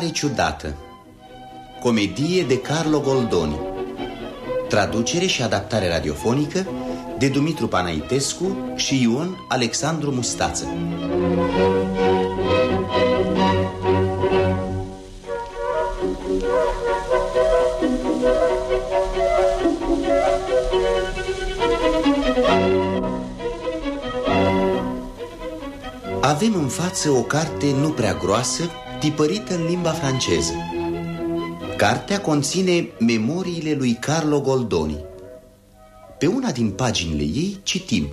întâmplare ciudată. Comedie de Carlo Goldoni. Traducere și adaptare radiofonică de Dumitru Panaitescu și Ion Alexandru Mustață. Avem în față o carte nu prea groasă, tipărită în limba franceză. Cartea conține memoriile lui Carlo Goldoni. Pe una din paginile ei citim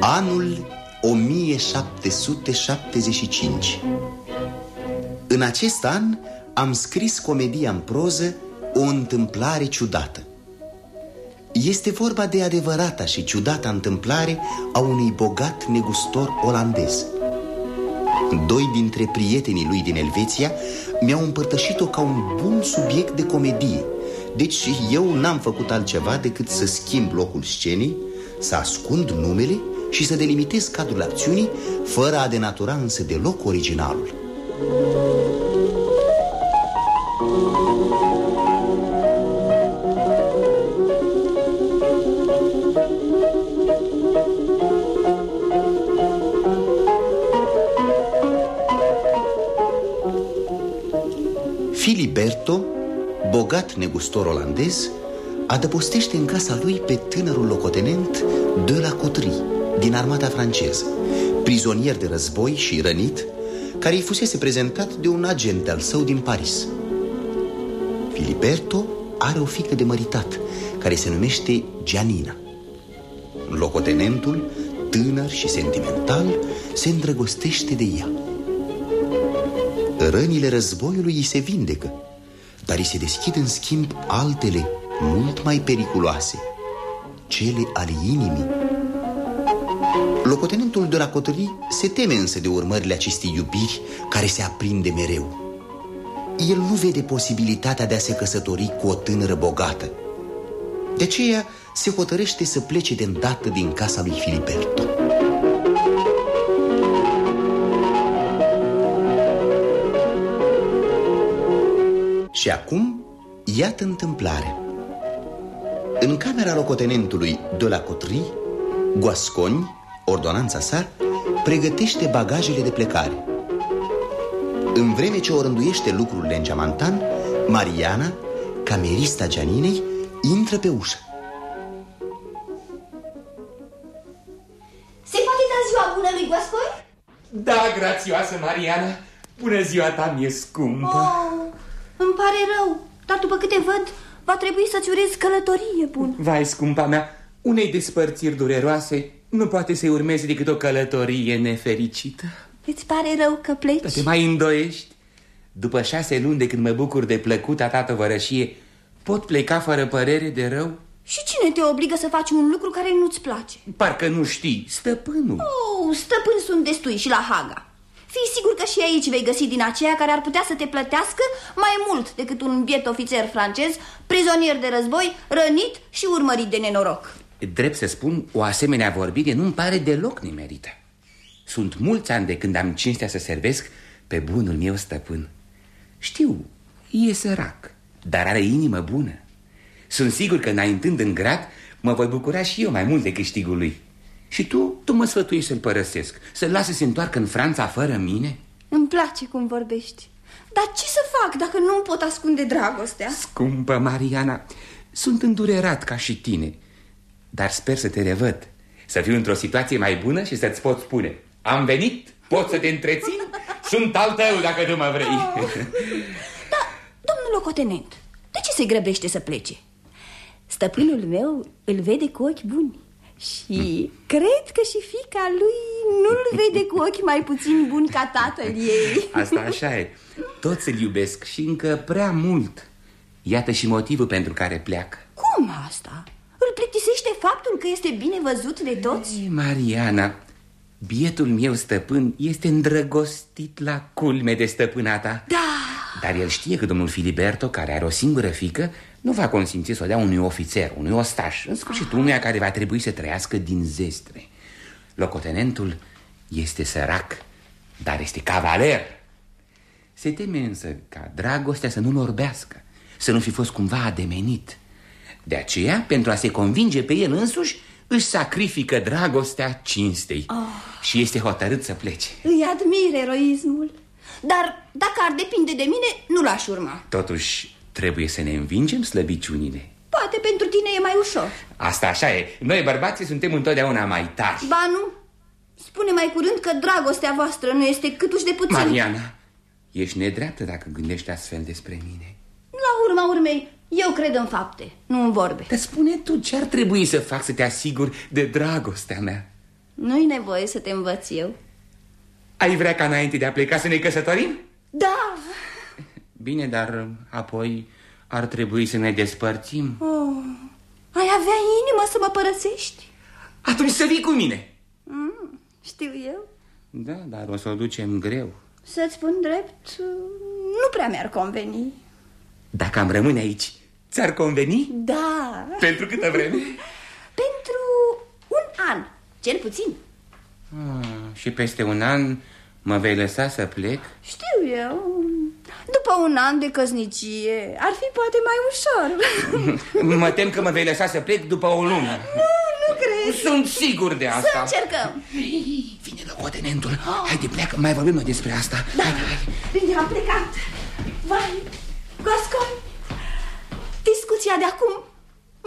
Anul 1775 În acest an am scris comedia în proză o întâmplare ciudată. Este vorba de adevărata și ciudata întâmplare a unui bogat negustor olandez. Doi dintre prietenii lui din Elveția mi-au împărtășit-o ca un bun subiect de comedie. Deci eu n-am făcut altceva decât să schimb locul scenei, să ascund numele și să delimitez cadrul acțiunii, fără a denatura însă deloc originalul. Bogat negustor olandez, adăpostește în casa lui pe tânărul locotenent de la Cotri, din armata franceză, prizonier de război și rănit, care îi fusese prezentat de un agent al său din Paris. Filiberto are o fică de măritat, care se numește Gianina. Locotenentul, tânăr și sentimental, se îndrăgostește de ea. Rănile războiului îi se vindecă, dar îi se deschid în schimb altele mult mai periculoase, cele ale inimii. Locotenentul de la Cotălii se teme însă de urmările acestei iubiri care se aprinde mereu. El nu vede posibilitatea de a se căsători cu o tânără bogată. De aceea se hotărăște să plece de îndată din casa lui Filiberto. Și acum, iată întâmplarea. În camera locotenentului de la Cotri, Guasconi, ordonanța sa, pregătește bagajele de plecare. În vreme ce o rânduiește lucrurile în geamantan, Mariana, camerista Gianinei, intră pe ușă. Se poate da ziua bună lui Guasconi? Da, grațioasă Mariana, bună ziua ta mi-e scumpă Oh, îmi pare rău, dar după câte văd, va trebui să-ți urez călătorie bună. Vai, scumpa mea, unei despărțiri dureroase nu poate să-i urmeze decât o călătorie nefericită Îți pare rău că pleci? Dar te mai îndoiești? După șase luni de când mă bucur de plăcuta ta tovărășie, pot pleca fără părere de rău? Și cine te obligă să faci un lucru care nu-ți place? Parcă nu știi, stăpânul Oh, stăpâni sunt destui și la Haga. Fii sigur că și aici vei găsi din aceea care ar putea să te plătească mai mult decât un biet ofițer francez, prizonier de război, rănit și urmărit de nenoroc. Drept să spun, o asemenea vorbire nu-mi pare deloc nimerită. Sunt mulți ani de când am cinstea să servesc pe bunul meu stăpân. Știu, e sărac, dar are inimă bună. Sunt sigur că înaintând în grad, mă voi bucura și eu mai mult de câștigul lui Și tu, tu mă sfătuiești să-l părăsesc Să-l lasă să se întoarcă în Franța fără mine? Îmi place cum vorbești Dar ce să fac dacă nu pot ascunde dragostea? Scumpă Mariana, sunt îndurerat ca și tine dar sper să te revăd Să fiu într-o situație mai bună și să-ți pot spune Am venit, pot să te întrețin Sunt al tău dacă tu mă vrei oh. Da, domnul locotenent De ce se grăbește să plece? Stăpânul meu îl vede cu ochi buni și cred că și fica lui nu-l vede cu ochi mai puțin buni ca tatăl ei Asta așa e Toți îl iubesc și încă prea mult Iată și motivul pentru care pleacă Cum asta? Îl plictisește faptul că este bine văzut de toți? Ei, Mariana, bietul meu stăpân este îndrăgostit la culme de stăpâna ta. Da. Dar el știe că domnul Filiberto, care are o singură fică, Nu va consimți să o dea unui ofițer, unui ostaș În sfârșit, unuia care va trebui să trăiască din zestre. Locotenentul este sărac, dar este cavaler. Se teme însă ca dragostea să nu-l orbească Să nu fi fost cumva ademenit. De aceea, pentru a se convinge pe el însuși își sacrifică dragostea cinstei oh. Și este hotărât să plece. Îi admir eroismul Dar dacă ar depinde de mine, nu l-aș urma. Totuși, trebuie să ne învingem slăbiciunile. Poate pentru tine e mai ușor. Asta așa e. Noi bărbații suntem întotdeauna mai tari. Ba nu. Spune mai curând că dragostea voastră nu este câtuși de puțin. Mariana, ești nedreaptă dacă gândești astfel despre mine. La urma urmei, eu cred în fapte, nu în vorbe. Dar spune tu ce ar trebui să fac să te asiguri de dragostea mea? Nu-i nevoie să te învăț eu. Ai vrea ca înainte de a pleca să ne căsătorim? Da. Bine, dar apoi ar trebui să ne despărțim. Oh, Ai avea inimă să mă părăsești? Atunci să vii cu mine. Mm, Știu eu. Da, dar o să o ducem greu. Să-ți spun drept, nu prea mi-ar conveni. Dacă am rămâne aici, ți-ar conveni? Da. Pentru câtă vreme? Pentru un an, cel puțin. Ah, Și peste un an mă vei lăsa să plec? Știu eu. După un an de căsnicie ar fi poate mai ușor. Mă tem că mă vei lăsa să plec după o lună. Nu, nu cred Sunt sigur de asta. Să încercăm. Vine locotenentul oh. Haide, pleacă, mai vorbim noi despre asta. Da. Haide, haide Bine, am plecat. Vai, Goscon Discuția de acum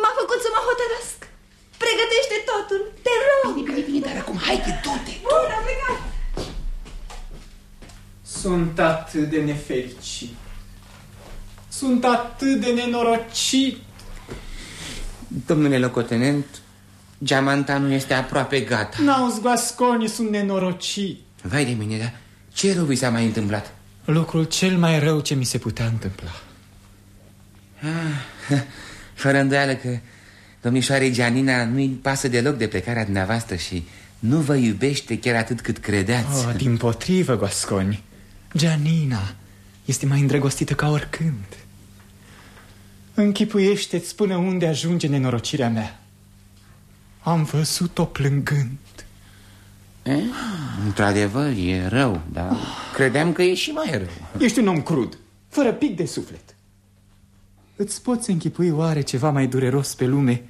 m-a făcut să mă hotărăsc Pregătește totul, te rog Bine, bine, bine, dar acum haide, du-te Bun, am plecat sunt atât de nefericit. Sunt atât de nenorocit. Domnule locotenent, geamanta nu este aproape gata. N-auzi, Guasconi, sunt nenorocit. Vai de mine, dar ce rău vi s-a mai întâmplat? Lucrul cel mai rău ce mi se putea întâmpla. Ah, fără îndoială că domnișoare Gianina nu-i pasă deloc de plecarea dumneavoastră și nu vă iubește chiar atât cât credeați. Oh, din potrivă, Guasconi. Gianina este mai îndrăgostită ca oricând. Închipuiește-ți până unde ajunge nenorocirea mea. Am văzut-o plângând. Într-adevăr, e rău, dar credeam că e și mai rău. Ești un om crud, fără pic de suflet. Îți poți închipui oare ceva mai dureros pe lume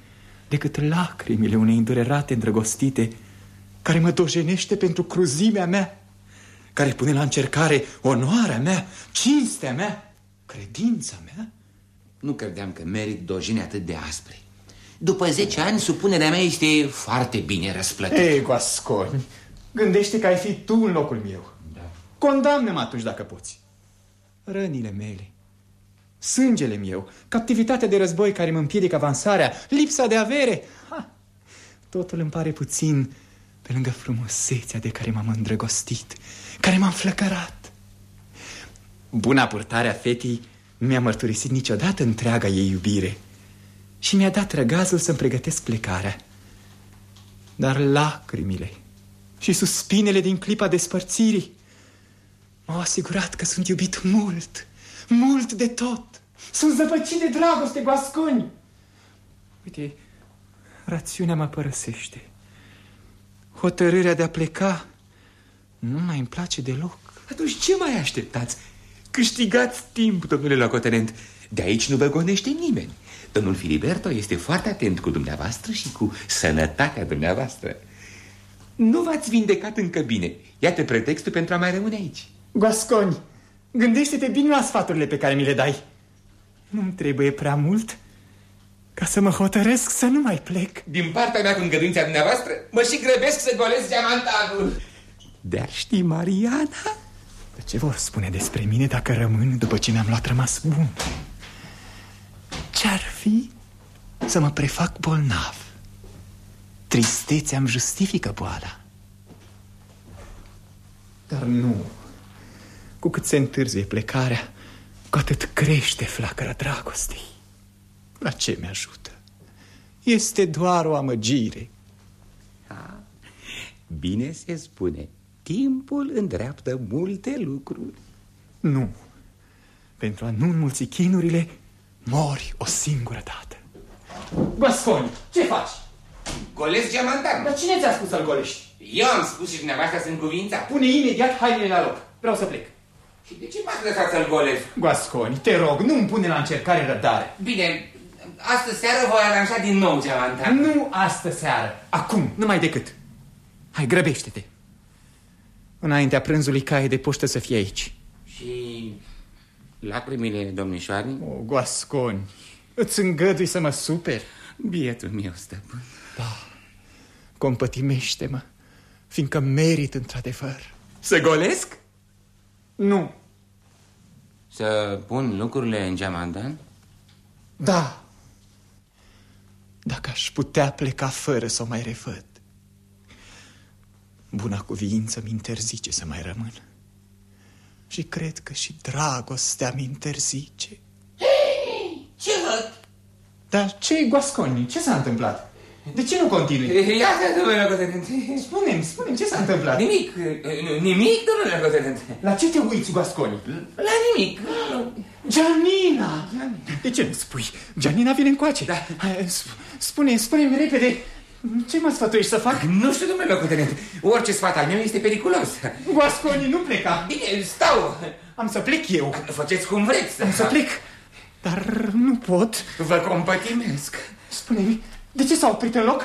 decât lacrimile unei îndurerate îndrăgostite care mă dojenește pentru cruzimea mea? care pune la încercare onoarea mea, cinstea mea, credința mea? Nu credeam că merit dojine atât de aspre. După 10 ani, supunerea mea este foarte bine răsplătită. Ei, Guasconi, gândește că ai fi tu în locul meu. Da. Condamnă-mă atunci dacă poți. Rănile mele, sângele meu, captivitatea de război care mă împiedică avansarea, lipsa de avere, ha, totul îmi pare puțin pe lângă frumusețea de care m-am îndrăgostit care m-a înflăcărat. Buna purtare a fetii mi-a mărturisit niciodată întreaga ei iubire și mi-a dat răgazul să-mi pregătesc plecarea. Dar lacrimile și suspinele din clipa despărțirii m-au asigurat că sunt iubit mult, mult de tot. Sunt zăpăcit de dragoste, Guasconi. Uite, rațiunea mă părăsește. Hotărârea de a pleca nu mai îmi place deloc. Atunci ce mai așteptați? Câștigați timp, domnule locotenent. De aici nu vă gonește nimeni. Domnul Filiberto este foarte atent cu dumneavoastră și cu sănătatea dumneavoastră. Nu v-ați vindecat încă bine. Iată pretextul pentru a mai rămâne aici. Guasconi, gândește-te bine la sfaturile pe care mi le dai. Nu-mi trebuie prea mult ca să mă hotăresc să nu mai plec. Din partea mea cu îngăduința dumneavoastră, mă și grăbesc să golesc diamantanul. De-ar ști, Mariana? De ce vor spune despre mine dacă rămân după ce mi-am luat rămas bun? Ce-ar fi să mă prefac bolnav? Tristețea îmi justifică boala. Dar nu. Cu cât se întârzie plecarea, cu atât crește flacăra dragostei. La ce mi-ajută? Este doar o amăgire. Ha, bine se spune. Timpul îndreaptă multe lucruri. Nu. Pentru a nu înmulți chinurile, Mori o singură dată. Guasconi, ce faci? Golesc geamantan. Dar cine ți-a spus să-l golești? Eu am spus și dumneavoastră sunt cuvința. Pune imediat hainele la loc. Vreau să plec. Și de ce m-ați lăsat să-l golesc? Guasconi, te rog, nu-mi pune la încercare răbdare. Bine, astă seară voi aranja din nou geamantan. Nu astă seară. Acum, numai decât. Hai, grăbește-te. Înaintea prânzului caie de poștă să fie aici. Și lacrimile domnișoarei? O, Guasconi, îți îngădui să mă super. Bietul meu, stăpân. Da, compătimește-mă, fiindcă merit într-adevăr. Să golesc? Nu. Să pun lucrurile în geamantan? Da. Dacă aș putea pleca fără să o mai revăd. Buna cuviință mi interzice să mai rămân. Și cred că și dragostea mi interzice. Ce văd? Dar ce Guasconi? Ce s-a întâmplat? De ce nu continui? Iată, domnule locotenent. Spune-mi, spune-mi, ce s-a întâmplat? Nimic, nimic, domnule locotenent. La ce te uiți, Guasconi? La nimic. Gianina! De ce nu spui? Gianina vine încoace. Da. Hai, sp- Spune, spune-mi repede, ce mă sfătuiești să fac? Nu știu, domnule locotenent. Orice sfat al meu este periculos. Guasconi, nu pleca. Bine, stau. Am să plec eu. Faceți cum vreți. Am să plec, dar nu pot. Vă compătimesc. Spune-mi, de ce s-a oprit în loc?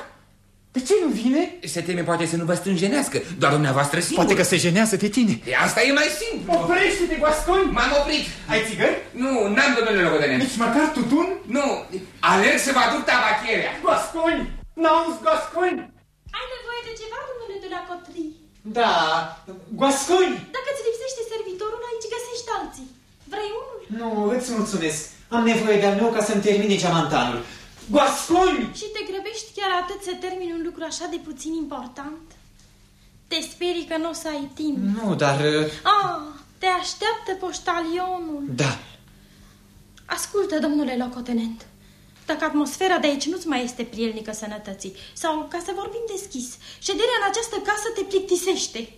De ce nu vine? Se teme poate să nu vă strânjenească, doar dumneavoastră singur. Poate că se jenează de tine. E, Asta e mai simplu. Oprește-te, Guasconi! M-am oprit. Ai țigări? Nu, n-am, domnule locotenent. Nici măcar tutun? Nu, alerg să vă aduc tabacherea. Guasconi! N-auzi, Guasconi? Ai nevoie de ceva, domnule de la Cotri? Da, Guasconi! Dacă ți lipsește servitorul, aici găsești alții. Vrei unul? Nu, îți mulțumesc. Am nevoie de-al meu ca să-mi termine geamantanul. Guasconi! Și te grăbești chiar atât să termini un lucru așa de puțin important? Te sperii că nu o să ai timp. Nu, dar... uh, Ah, te așteaptă poștalionul. Da. Ascultă, domnule locotenent. Dacă atmosfera de aici nu-ți mai este prielnică sănătății, sau, ca să vorbim deschis, șederea în această casă te plictisește,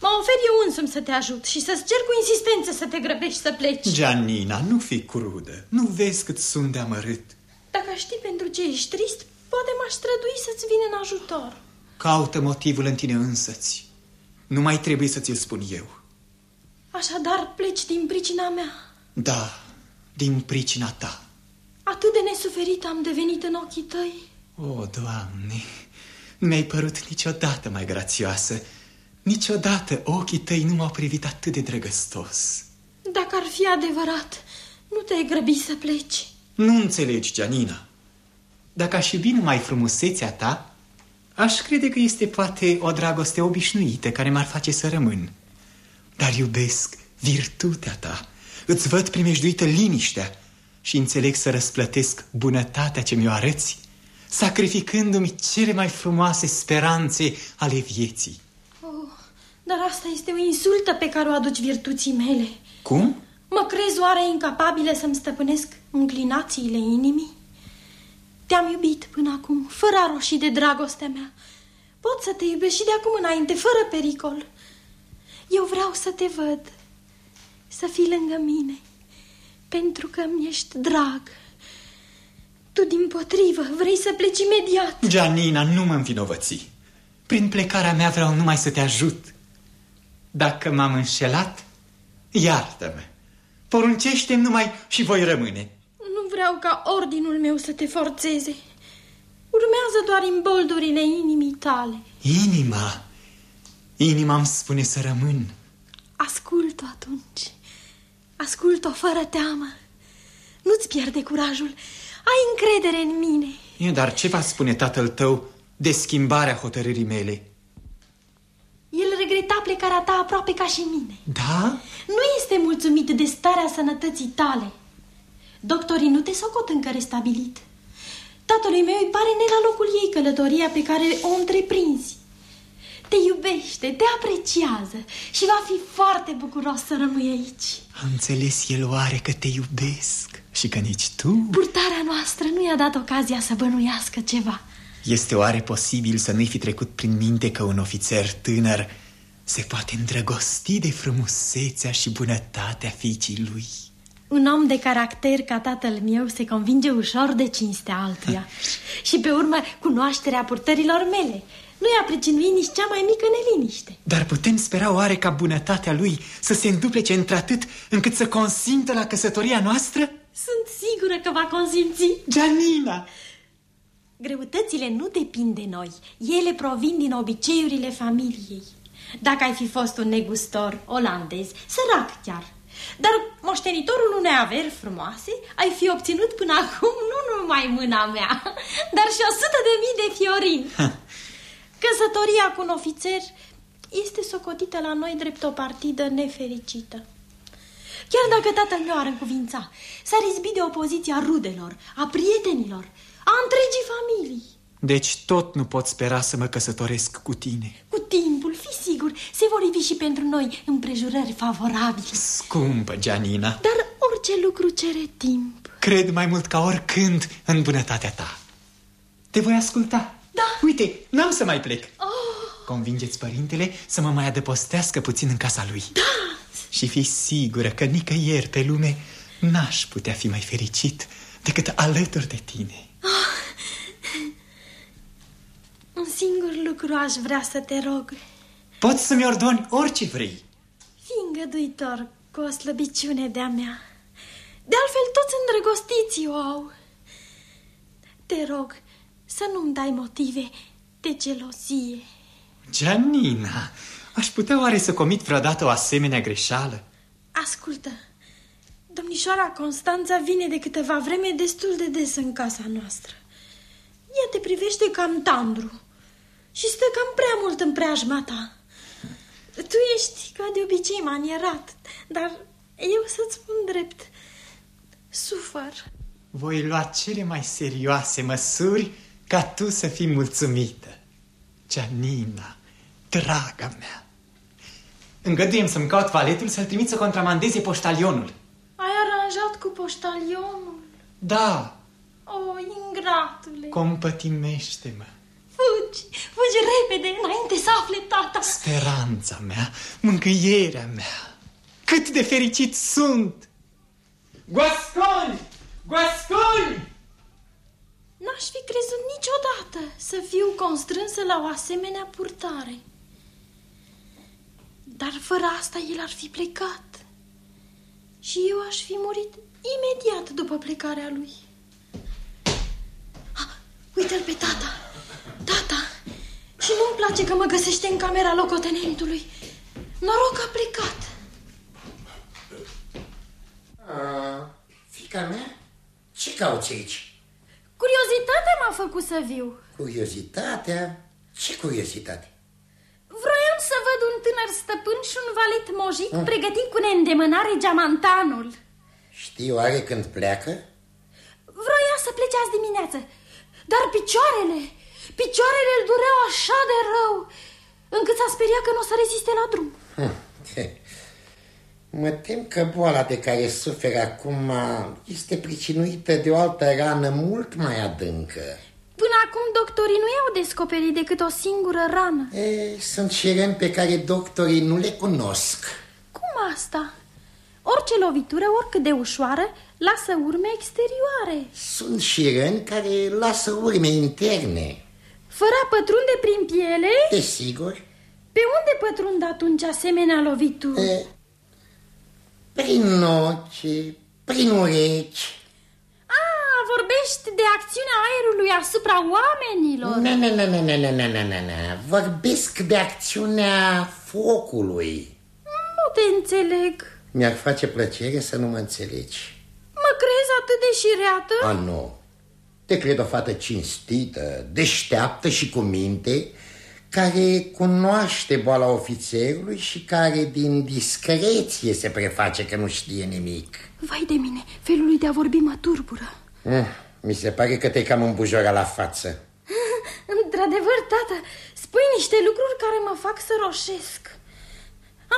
mă ofer eu însumi să te ajut și să-ți cer cu insistență să te grăbești să pleci. Gianina, nu fi crudă. Nu vezi cât sunt de amărât. Dacă aș ști pentru ce ești trist, poate m-aș strădui să-ți vin în ajutor. Caută motivul în tine însăți. Nu mai trebuie să ți-l spun eu. Așadar, pleci din pricina mea. Da, din pricina ta. Atât de nesuferit am devenit în ochii tăi. O, Doamne, nu mi-ai părut niciodată mai grațioasă. Niciodată ochii tăi nu m-au privit atât de drăgăstos. Dacă ar fi adevărat, nu te-ai grăbi să pleci. Nu înțelegi, Gianina. Dacă aș iubi numai frumusețea ta, aș crede că este poate o dragoste obișnuită care m-ar face să rămân. Dar iubesc virtutea ta, îți văd primejduită liniștea și înțeleg să răsplătesc bunătatea ce mi-o arăți, sacrificându-mi cele mai frumoase speranțe ale vieții. Oh, dar asta este o insultă pe care o aduci virtuții mele. Cum? Mă crezi oare incapabilă să-mi stăpânesc înclinațiile inimii? Te-am iubit până acum, fără a roșii de dragostea mea. Pot să te iubesc și de acum înainte, fără pericol. Eu vreau să te văd, să fii lângă mine, pentru că mi ești drag. Tu, din potrivă, vrei să pleci imediat. Gianina, nu mă învinovăți. Prin plecarea mea vreau numai să te ajut. Dacă m-am înșelat, iartă-mă. Poruncește-mi numai și voi rămâne. Nu vreau ca ordinul meu să te forțeze. Urmează doar imboldurile inimii tale. Inima, inima îmi spune să rămân. Ascult-o atunci. Ascult-o fără teamă. Nu-ți pierde curajul. Ai încredere în mine. E, dar ce va spune tatăl tău de schimbarea hotărârii mele? El regreta plecarea ta aproape ca și mine. Da? Nu este mulțumit de starea sănătății tale. Doctorii nu te socot încă restabilit. Tatălui meu îi pare ne la locul ei călătoria pe care o întreprinzi. Te iubește, te apreciază și va fi foarte bucuros să rămâi aici. A înțeles el oare că te iubesc și că nici tu? Purtarea noastră nu i-a dat ocazia să bănuiască ceva. Este oare posibil să nu-i fi trecut prin minte că un ofițer tânăr se poate îndrăgosti de frumusețea și bunătatea fiicii lui? Un om de caracter ca tatăl meu se convinge ușor de cinstea altuia. și pe urmă cunoașterea purtărilor mele. Nu i-a pricinuit nici cea mai mică neliniște. Dar putem spera oare ca bunătatea lui să se înduplece într-atât încât să consimtă la căsătoria noastră? Sunt sigură că va consimți. Gianina! Greutățile nu depind de noi. Ele provin din obiceiurile familiei. Dacă ai fi fost un negustor olandez, sărac chiar, dar moștenitorul unei averi frumoase, ai fi obținut până acum nu numai mâna mea, dar și o sută de mii de fiorini. Căsătoria cu un ofițer este socotită la noi drept o partidă nefericită. Chiar dacă tatăl meu ar încuvința, s-ar izbi de opoziția rudelor, a prietenilor, a întregii familii. Deci tot nu pot spera să mă căsătoresc cu tine. Cu timpul, fi sigur, se vor ivi și pentru noi împrejurări favorabile. Scumpă, Gianina. Dar orice lucru cere timp. Cred mai mult ca oricând în bunătatea ta. Te voi asculta. Da. Uite, n-am să mai plec. Oh. Convingeți părintele să mă mai adăpostească puțin în casa lui. Da. Și fi sigură că nicăieri pe lume n-aș putea fi mai fericit decât alături de tine. Oh. Un singur lucru aș vrea să te rog. Poți să-mi ordoni orice vrei. Fii îngăduitor cu o slăbiciune de-a mea. De altfel, toți îndrăgostiții o au. Te rog să nu-mi dai motive de gelozie. Gianina, aș putea oare să comit vreodată o asemenea greșeală? Ascultă, domnișoara Constanța vine de câteva vreme destul de des în casa noastră. Ea te privește cam tandru și stă cam prea mult în preajma ta. Tu ești ca de obicei manierat, dar eu să-ți spun drept, sufăr. Voi lua cele mai serioase măsuri ca tu să fii mulțumită. Gianina, draga mea, îngăduiem să-mi caut valetul să-l trimit să contramandeze poștalionul. Ai aranjat cu poștalionul? Da. O, ingratule. Compătimește-mă. Fugi, fugi repede, înainte să afle tata. Speranța mea, mângâierea mea. Cât de fericit sunt! Guasconi! Guasconi! N-aș fi crezut niciodată să fiu constrânsă la o asemenea purtare. Dar fără asta el ar fi plecat. Și eu aș fi murit imediat după plecarea lui. Ah, uite-l pe tata! Tata! Și nu-mi place că mă găsește în camera locotenentului. Noroc a plecat. A, fica mea? Ce cauți aici? Curiozitatea m-a făcut să viu. Curiozitatea? Ce curiozitate? Vroiam să văd un tânăr stăpân și un valet mojic mm. pregătit cu neîndemânare geamantanul. Știi oare când pleacă? Vroia să plece azi dimineață, dar picioarele, picioarele îl dureau așa de rău, încât s-a speriat că nu o să reziste la drum. Hm. Mă tem că boala de care suferă acum este pricinuită de o altă rană mult mai adâncă. Până acum doctorii nu i-au descoperit decât o singură rană. E, sunt și răni pe care doctorii nu le cunosc. Cum asta? Orice lovitură, oricât de ușoară, lasă urme exterioare. Sunt și răni care lasă urme interne. Fără a pătrunde prin piele? Desigur. Pe unde pătrund atunci asemenea lovituri? E, prin ochi, prin urechi. Ah, vorbești de acțiunea aerului asupra oamenilor? Nu, nu, nu, nu, nu, nu, nu, nu, nu. Vorbesc de acțiunea focului. Nu te înțeleg. Mi-ar face plăcere să nu mă înțelegi. Mă crezi atât de șireată? A, nu. Te cred o fată cinstită, deșteaptă și cu minte care cunoaște boala ofițerului și care din discreție se preface că nu știe nimic. Vai de mine, felul lui de a vorbi mă turbură. Mm, mi se pare că te cam îmbujora la față. Într-adevăr, tată, spui niște lucruri care mă fac să roșesc.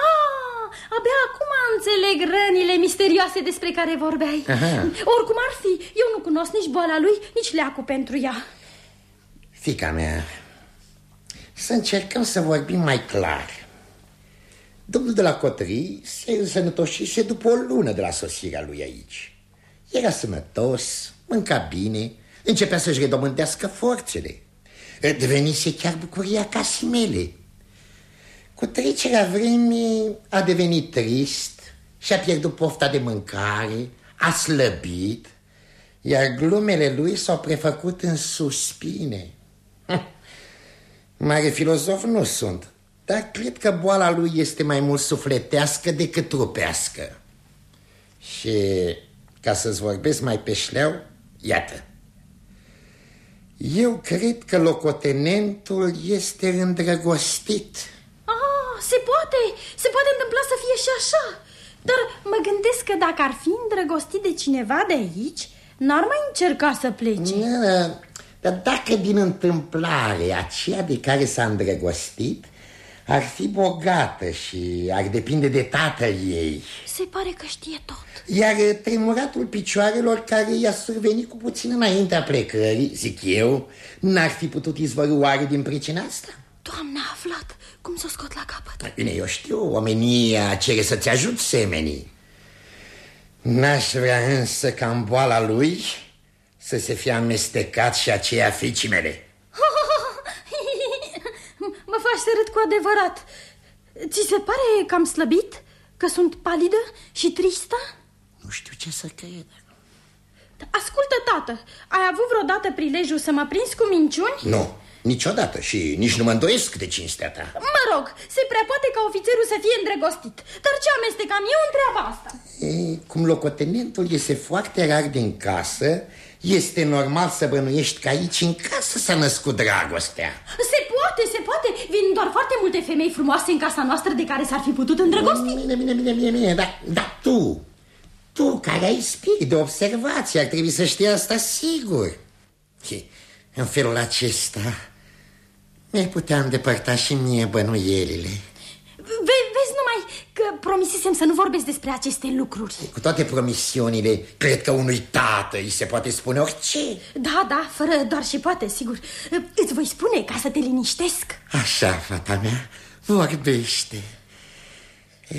Ah, abia acum înțeleg rănile misterioase despre care vorbeai. Aha. Oricum ar fi, eu nu cunosc nici boala lui, nici leacul pentru ea. Fica mea, să încercăm să vorbim mai clar. Domnul de la Cotri se însănătoșise după o lună de la sosirea lui aici. Era sănătos, mânca bine, începea să-și redomândească forțele. Devenise chiar bucuria casei mele. Cu trecerea vremii a devenit trist și-a pierdut pofta de mâncare, a slăbit, iar glumele lui s-au prefăcut în suspine. Mare filozof nu sunt, dar cred că boala lui este mai mult sufletească decât trupească. Și ca să-ți vorbesc mai pe șleau, iată. Eu cred că locotenentul este îndrăgostit. Ah, se poate, se poate întâmpla să fie și așa. Dar mă gândesc că dacă ar fi îndrăgostit de cineva de aici, n-ar mai încerca să plece. Da, dar dacă din întâmplare aceea de care s-a îndrăgostit ar fi bogată și ar depinde de tatăl ei. Se pare că știe tot. Iar tremuratul picioarelor care i-a survenit cu puțin înaintea plecării, zic eu, n-ar fi putut izvări oare din pricina asta? Doamne, a aflat cum să o scot la capăt. Bine, eu știu, omenia cere să-ți ajut semenii. N-aș vrea însă ca în boala lui să se fie amestecat și aceea fiicii mele. Mă faci să râd cu adevărat. Ți se pare că am slăbit? Că sunt palidă și tristă? Nu știu ce să cred. Ascultă, tată, ai avut vreodată prilejul să mă prinzi cu minciuni? Nu, niciodată și nici nu mă îndoiesc de cinstea ta. Mă rog, se prea poate ca ofițerul să fie îndrăgostit. Dar ce amestecam eu în treaba asta? Ei, cum locotenentul iese foarte rar din casă, este normal să bănuiești că aici în casă s-a născut dragostea. Se poate, se poate. Vin doar foarte multe femei frumoase în casa noastră de care s-ar fi putut îndrăgosti. Bine, bine, bine, bine, bine, dar, dar tu, tu care ai spirit de observație, ar trebui să știi asta sigur. Și în felul acesta mi-ai putea îndepărta și mie bănuielile. Ve vezi numai că promisisem să nu vorbesc despre aceste lucruri. Cu toate promisiunile, cred că unui tată îi se poate spune orice. Da, da, fără doar și poate, sigur. Îți voi spune ca să te liniștesc. Așa, fata mea, vorbește. E,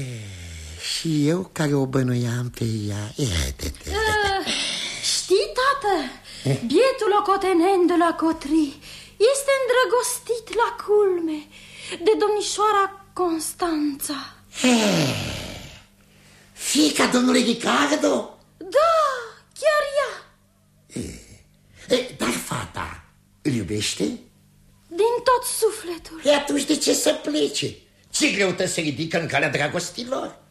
și eu care o bănuiam pe ea, iată-te. Uh, știi, tată, bietul locotenent de la Cotri este îndrăgostit la culme de domnișoara Constanța. Fica domnului Ricardo? Da, chiar ea. E, dar fata îl iubește? Din tot sufletul. E atunci de ce să plece? Ce greutăți se ridică în calea dragostilor?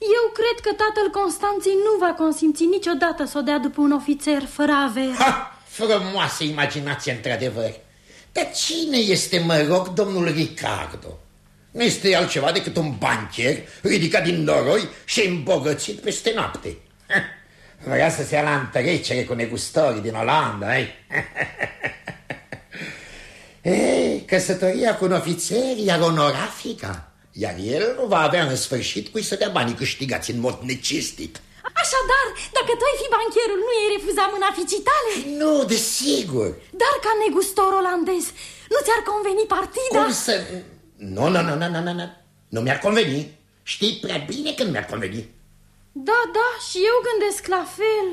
Eu cred că tatăl Constanței nu va consimți niciodată să o dea după un ofițer fără avere. Ha! Frumoasă imaginație, într-adevăr. Dar cine este, mă rog, domnul Ricardo? Nu este altceva decât un bancher ridicat din noroi și îmbogățit peste noapte. Vrea să se ia la întrecere cu negustorii din Olanda, ai? Ei, căsătoria cu un ofițer i-ar onora fica, iar el nu va avea în sfârșit cui să dea banii câștigați în mod necestit. Așadar, dacă tu ai fi bancherul, nu i-ai refuzat mâna ficii tale? Nu, desigur. Dar ca negustor olandez, nu ți-ar conveni partida? Cum să... Nu, nu, nu, nu, nu, nu, nu. Nu mi-ar conveni. Știi prea bine că nu mi-ar conveni. Da, da, și eu gândesc la fel.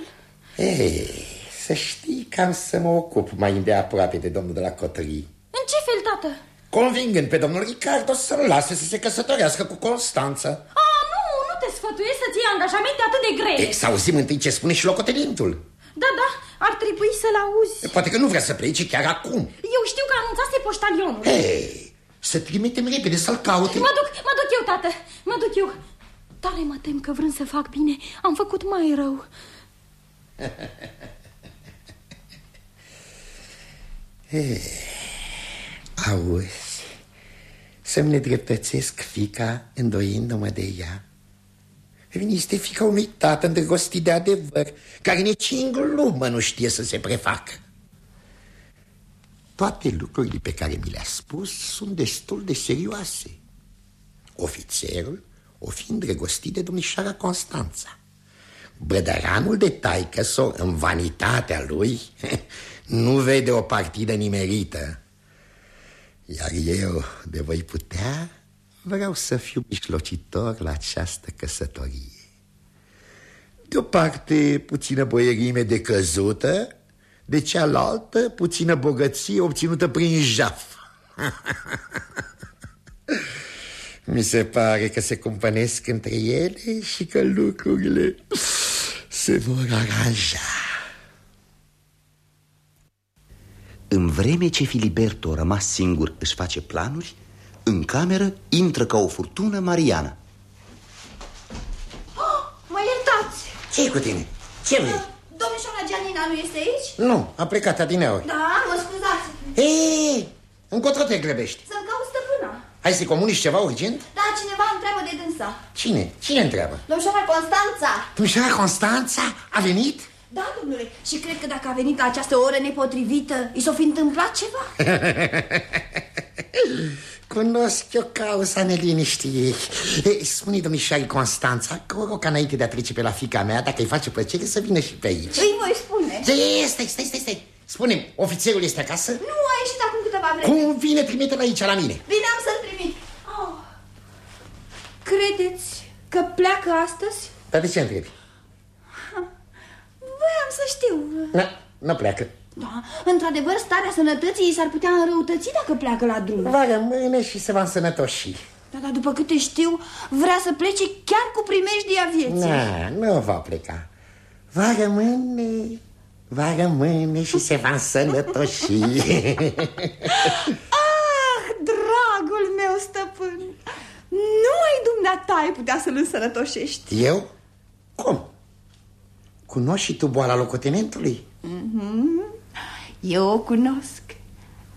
Ei, să știi că am să mă ocup mai îndeaproape de domnul de la Cotării. În ce fel, tată? Convingând pe domnul Ricardo să-l lase să se căsătorească cu Constanța. A, nu, nu te sfătuiesc să-ți iei angajamente atât de grele. E, să auzim întâi ce spune și locotenentul. Da, da, ar trebui să-l auzi. Poate că nu vrea să plece chiar acum. Eu știu că anunțase poștalionul. Ei, să trimitem repede să-l caute. Mă duc, mă duc eu, tată, mă duc eu. Tare mă tem că vrând să fac bine, am făcut mai rău. Ei, auzi, să-mi nedreptățesc fica îndoindu-mă de ea. Este fica unui tată îndrăgostit de adevăr, care nici în glumă nu știe să se prefacă. Toate lucrurile pe care mi le-a spus sunt destul de serioase. Ofițerul o fi îndrăgostit de domnișoara Constanța. Brădăranul de taică sau în vanitatea lui nu vede o partidă nimerită. Iar eu de voi putea vreau să fiu mijlocitor la această căsătorie. De o parte, puțină boierime de căzută, de cealaltă, puțină bogăție obținută prin jaf. Mi se pare că se cumpănesc între ele și că lucrurile se vor aranja. În vreme ce Filiberto, rămas singur, își face planuri, în cameră intră ca o furtună Mariana. Oh, mă iertați! ce cu tine? Ce vrei? Domnișoara Gianina nu este aici? Nu, a plecat adineori. Da, mă scuzați. Hei, încotro te grăbești. Să-mi caut stăpâna. Hai să-i comunici ceva urgent? Da, cineva întreabă de dânsa. Cine? Cine întreabă? Domnișoara Constanța. Domnișoara Constanța a venit? Da, domnule, și cred că dacă a venit la această oră nepotrivită, i s-o fi întâmplat ceva? Cunosc eu cauza neliniștii ei. Spune domnișoare Constanța că o rog ca înainte de a trece pe la fica mea, dacă îi face plăcere, să vină și pe aici. Îi voi spune. Stai, stai, stai, stai, stai. spune ofițerul este acasă? Nu, a ieșit acum câteva vreme. Cum vine, trimite-l aici la mine. Bine, am să-l trimit. Oh. Credeți că pleacă astăzi? Dar de ce întrebi? Voiam să știu. Nu, nu pleacă. Da, într-adevăr, starea sănătății s-ar putea înrăutăți dacă pleacă la drum. Va rămâne și se va însănătoși. Da, dar după câte știu, vrea să plece chiar cu primejdia vieții. Na, nu va pleca. Va rămâne, va rămâne și se va însănătoși. ah, dragul meu stăpân, numai dumneata ai putea să-l însănătoșești. Eu? Cum? Cunoști și tu boala locotenentului? Mm -hmm. Eu o cunosc,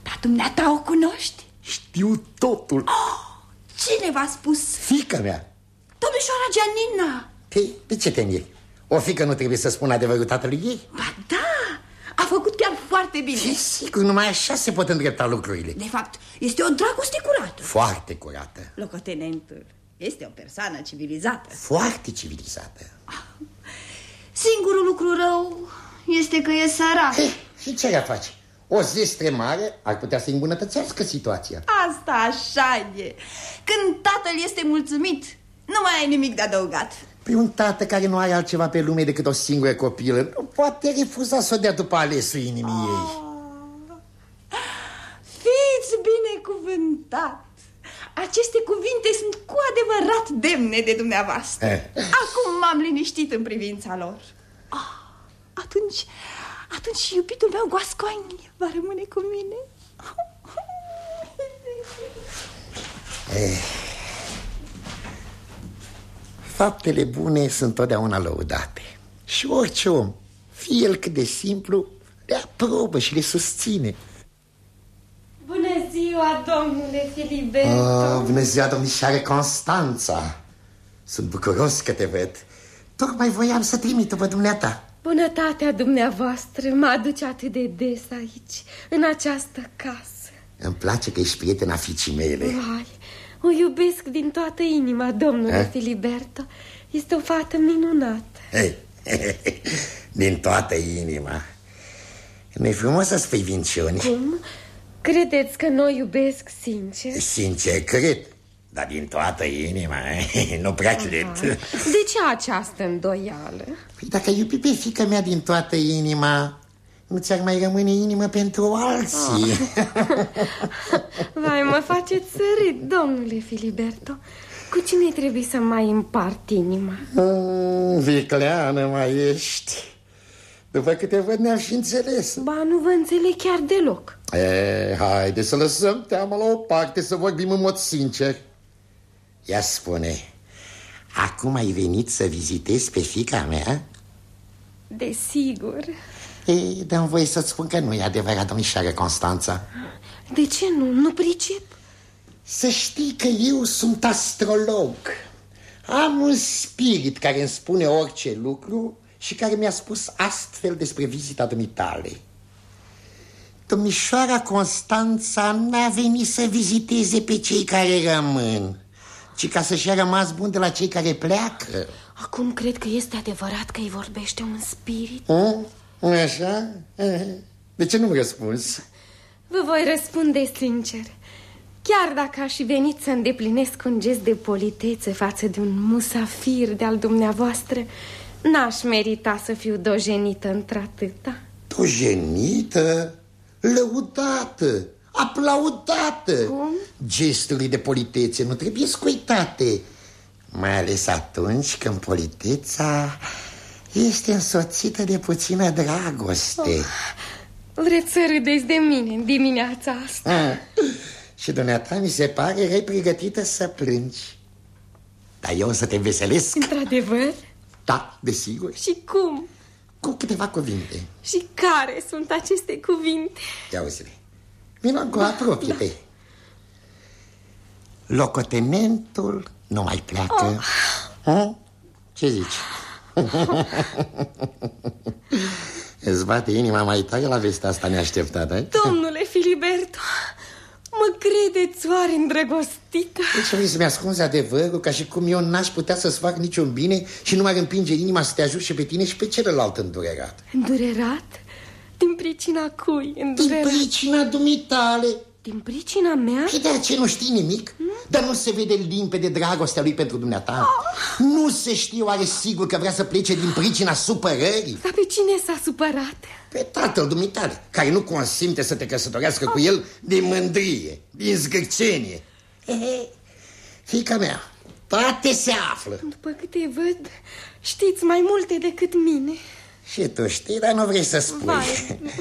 dar dumneata o cunoști? Știu totul. Oh, cine v-a spus? Fica mea. Domnișoara Gianina. Păi, de ce te miri? O fică nu trebuie să spună adevărul tatălui ei? Ba da, a făcut chiar foarte bine. Și sigur, numai așa se pot îndrepta lucrurile. De fapt, este o dragoste curată. Foarte curată. Locotenentul este o persoană civilizată. Foarte civilizată. Singurul lucru rău este că e sărac. He, și ce ea face? O zestre mare ar putea să îmbunătățească situația. Asta așa e. Când tatăl este mulțumit, nu mai ai nimic de adăugat. Păi un tată care nu are altceva pe lume decât o singură copilă nu poate refuza să o dea după alesul inimii ah. ei. Fiți binecuvântat! Aceste cuvinte sunt cu adevărat demne de dumneavoastră. Eh. Acum m-am liniștit în privința lor. Ah, atunci, atunci iubitul meu Goascoini va rămâne cu mine. Eh. Faptele bune sunt totdeauna lăudate. Și orice om, fie el cât de simplu, le aprobă și le susține. Bună ziua, domnule Filiberto! Oh, bună ziua, domnișoare Constanța! Sunt bucuros că te văd. Tocmai voiam să trimit-o pe dumneata. Bunătatea dumneavoastră mă aduce atât de des aici, în această casă. Îmi place că ești prietena fiicii mele. Vai, o iubesc din toată inima, domnule eh? Filiberto. Este o fată minunată. Hey, din toată inima. Nu-i frumos să spui vinciuni. Cum? Credeți că noi iubesc sincer? Sincer, cred. Dar din toată inima, nu prea cred. De ce această îndoială? Păi dacă iubi pe fica mea din toată inima, nu ți-ar mai rămâne inimă pentru alții. Oh. Vai, mă faceți sărit, domnule Filiberto. Cu cine trebuie să mai împart inima? Mm, vicleană mai ești. După câte văd ne-am și înțeles. Ba, nu vă înțeleg chiar deloc. E, haide să lăsăm teama la o parte, să vorbim în mod sincer. Ia spune, acum ai venit să vizitezi pe fica mea? Desigur. Ei, dăm voie să-ți spun că nu e adevărat, domnișoară Constanța. De ce nu? Nu pricep? Să știi că eu sunt astrolog. Am un spirit care îmi spune orice lucru și care mi-a spus astfel despre vizita dumitale. Domnișoara Constanța n-a venit să viziteze pe cei care rămân, ci ca să-și a rămas bun de la cei care pleacă. Acum cred că este adevărat că îi vorbește un spirit. Mm? Așa? De ce nu-mi răspunzi? Vă voi răspunde sincer. Chiar dacă aș fi venit să îndeplinesc un gest de politețe față de un musafir de-al dumneavoastră, n-aș merita să fiu dojenită într-atâta. Dojenită? Lăudată? Aplaudată? Cum? Gesturile de politețe nu trebuie scuitate Mai ales atunci când politeța este însoțită de puțină dragoste oh, Vreți să râdeți de mine în dimineața asta ah, Și dumneata mi se pare erai pregătită să plângi Dar eu o să te înveselesc Într-adevăr? Da, desigur Și cum? Cu câteva cuvinte Și care sunt aceste cuvinte? Ia uite Vino cu apropie-te da. Locotenentul nu mai pleacă oh. Ce zici? Îți bate inima mai tare la vestea asta neașteptată Domnule Filiberto Mă credeți oare îndrăgostită? Deci vrei să-mi ascunzi adevărul Ca și cum eu n-aș putea să-ți fac niciun bine Și nu m-ar împinge inima să te ajut și pe tine și pe celălalt îndurerat Îndurerat? Din pricina cui? Îndurerat? Din pricina dumitale din pricina mea? Și de ce nu știi nimic? Hmm? Dar nu se vede limpede dragostea lui pentru dumneata? Oh. Nu se știe oare sigur că vrea să plece din pricina supărării? Dar pe cine s-a supărat? Pe tatăl dumitale, care nu consimte să te căsătorească oh. cu el din mândrie, din zgârcenie. Fica mea, toate se află. După câte văd, știți mai multe decât mine. Și tu știi, dar nu vrei să spui.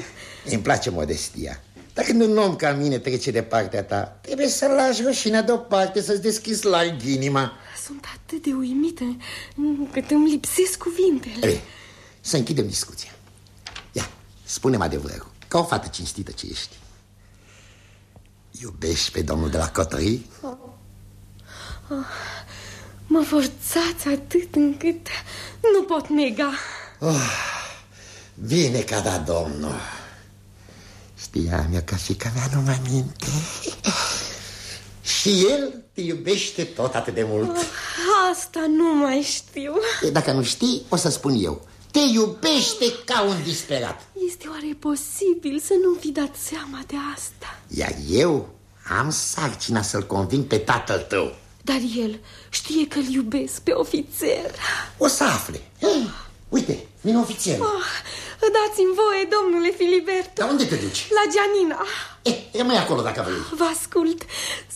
Îmi place modestia. Dar când un om ca mine trece de partea ta, trebuie să lași rușinea deoparte, să-ți deschizi larg inima. Sunt atât de uimită încât îmi lipsesc cuvintele. Ei, să închidem discuția. Ia, spune-mi adevărul, ca o fată cinstită ce ești. Iubești pe domnul de la cotării? Oh. Oh. Mă forțați atât încât nu pot nega. Oh. Bine ca da, domnul. Știam eu că fica mea nu mă minte Și el te iubește tot atât de mult. Oh, Asta nu mai știu. E, Dacă nu știi, o să spun eu. Te iubește ca un disperat. Este oare posibil să nu fi dat seama de asta? Iar eu am sarcina să-l conving pe tatăl tău. Dar el știe că-l iubesc pe ofițer. O să afle. Oh. Uite, vine ofițerul oh, Dați-mi voie, domnule Filiberto. Dar unde te duci? La Gianina E, rămâi acolo dacă vrei. Vă ascult,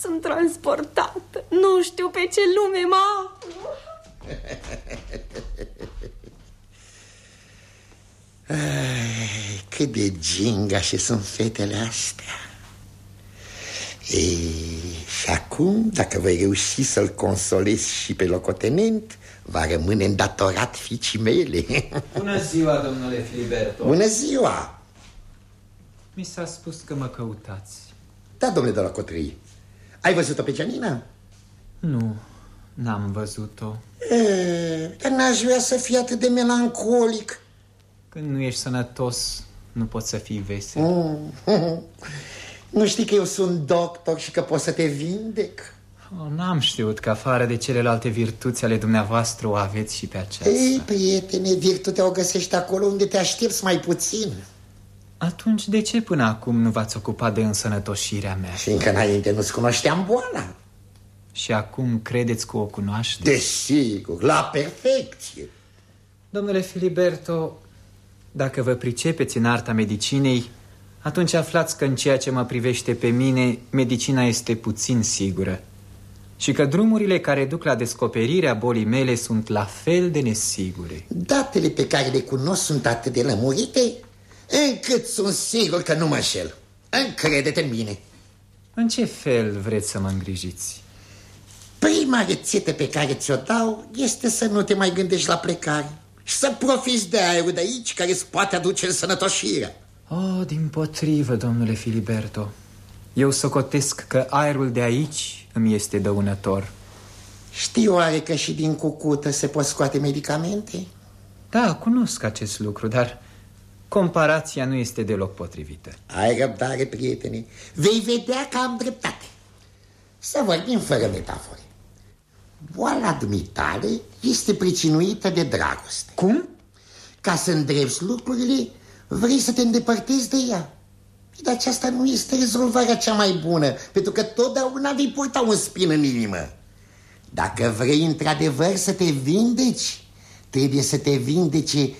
sunt transportat Nu știu pe ce lume mă Cât de ginga și sunt fetele astea. Ei, și acum, dacă voi reuși să-l consolezi și pe locotenent va rămâne îndatorat fiicii mele. Bună ziua, domnule Filiberto. Bună ziua. Mi s-a spus că mă căutați. Da, domnule de la Cotrii Ai văzut-o pe Gianina? Nu, n-am văzut-o. Dar n-aș vrea să fii atât de melancolic. Când nu ești sănătos, nu poți să fii vesel. Mm. Nu știi că eu sunt doctor și că pot să te vindec? Oh, N-am știut că afară de celelalte virtuți ale dumneavoastră o aveți și pe aceasta Ei, prietene, virtutea o găsești acolo unde te aștepți mai puțin. Atunci de ce până acum nu v-ați ocupat de însănătoșirea mea? Fiindcă înainte nu-ți cunoșteam boala. Și acum credeți că o cunoaște? Desigur, la perfecție. Domnule Filiberto, dacă vă pricepeți în arta medicinei atunci aflați că în ceea ce mă privește pe mine, medicina este puțin sigură și că drumurile care duc la descoperirea bolii mele sunt la fel de nesigure. Datele pe care le cunosc sunt atât de lămurite încât sunt sigur că nu mă înșel. Încrede-te în mine. În ce fel vreți să mă îngrijiți? Prima rețetă pe care ți-o dau este să nu te mai gândești la plecare și să profiți de aerul de aici care îți poate aduce în sănătoșire. Oh, din potrivă, domnule Filiberto. Eu socotesc că aerul de aici îmi este dăunător. Știi oare că și din cucută se pot scoate medicamente? Da, cunosc acest lucru, dar comparația nu este deloc potrivită. Ai răbdare, prietene. Vei vedea că am dreptate. Să vorbim fără metafore. Boala dumitale este pricinuită de dragoste. Cum? Ca să îndrepți lucrurile, vrei să te îndepărtezi de ea. Dar aceasta nu este rezolvarea cea mai bună, pentru că totdeauna vei purta un spin în inimă. Dacă vrei într-adevăr să te vindeci, trebuie să te vindece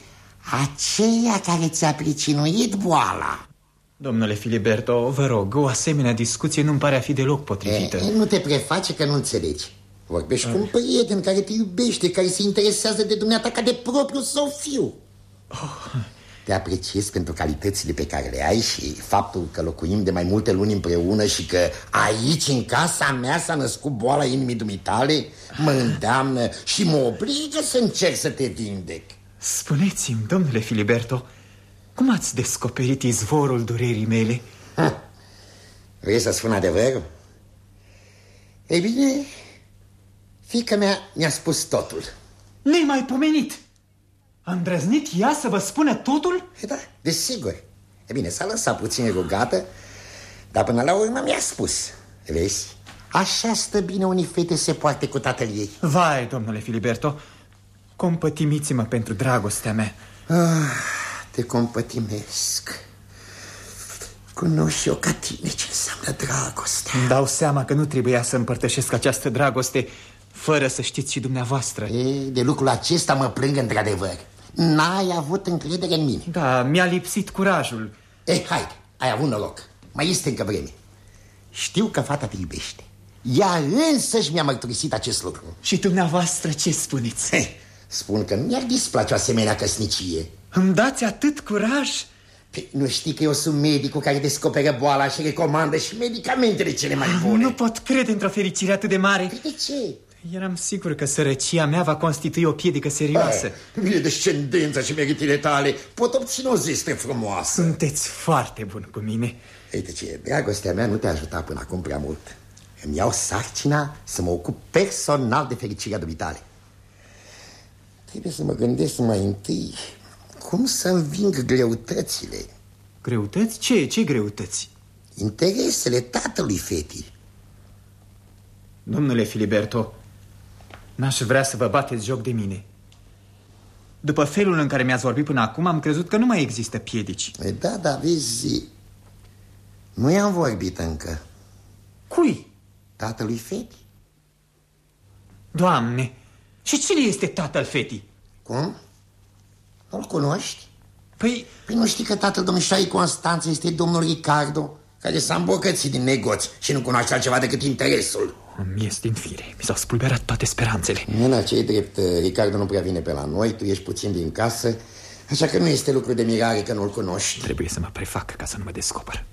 aceea care ți-a pricinuit boala. Domnule Filiberto, vă rog, o asemenea discuție nu-mi pare a fi deloc potrivită. E, nu te preface că nu înțelegi. Vorbești cu un prieten care te iubește, care se interesează de dumneata ca de propriu său fiu. Oh. Te apreciez pentru calitățile pe care le ai și faptul că locuim de mai multe luni împreună și că aici, în casa mea, s-a născut boala inimii dumitale, mă îndeamnă și mă obligă să încerc să te vindec. Spuneți-mi, domnule Filiberto, cum ați descoperit izvorul durerii mele? Ha. Vrei să spun adevărul? Ei bine, fica mea mi-a spus totul. Nemaipomenit! A îndrăznit ea să vă spună totul? E da, desigur. E bine, s-a lăsat puțin rugată, dar până la urmă mi-a spus. Vezi, așa stă bine unii fete se poate cu tatăl ei. Vai, domnule Filiberto, compătimiți-mă pentru dragostea mea. Ah, te compătimesc. Cunoști și eu ca tine ce înseamnă dragoste. Îmi dau seama că nu trebuia să împărtășesc această dragoste fără să știți și dumneavoastră. E, de lucrul acesta mă plâng într-adevăr. N-ai avut încredere în mine. Da, mi-a lipsit curajul. Ei, haide, ai avut noroc. Mai este încă vreme. Știu că fata te iubește. Ea însăși mi-a mărturisit acest lucru. Și dumneavoastră ce spuneți? He, spun că nu mi-ar displace o asemenea căsnicie. Îmi dați atât curaj? Păi, nu știi că eu sunt medicul care descoperă boala și recomandă și medicamentele cele mai ah, bune? Nu pot crede într-o fericire atât de mare. Păi, de ce? Eram sigur că sărăcia mea va constitui o piedică serioasă. Bine, descendența și meritile tale pot obține o zestre frumoasă. Sunteți foarte bun cu mine. Uite ce, dragostea mea nu te-a ajutat până acum prea mult. Îmi iau sarcina să mă ocup personal de fericirea dumitale. Trebuie să mă gândesc mai întâi cum să înving greutățile. Greutăți? Ce? Ce greutăți? Interesele tatălui fetii. Domnule Filiberto, N-aș vrea să vă bateți joc de mine. După felul în care mi-ați vorbit până acum, am crezut că nu mai există piedici. E, da, da, vezi, nu i-am vorbit încă. Cui? Tatălui fetii. Doamne, și cine este tatăl fetii? Cum? Nu-l cunoști? Păi... Păi nu știi că tatăl domnișoarei Constanță este domnul Ricardo, care s-a îmbocățit din negoți și nu cunoaște altceva decât interesul. Mi ies din fire. Mi s-au spulberat toate speranțele. Nena, ce drept, Ricardo nu prea vine pe la noi, tu ești puțin din casă, așa că nu este lucru de mirare că nu-l cunoști. Trebuie să mă prefac ca să nu mă descoper.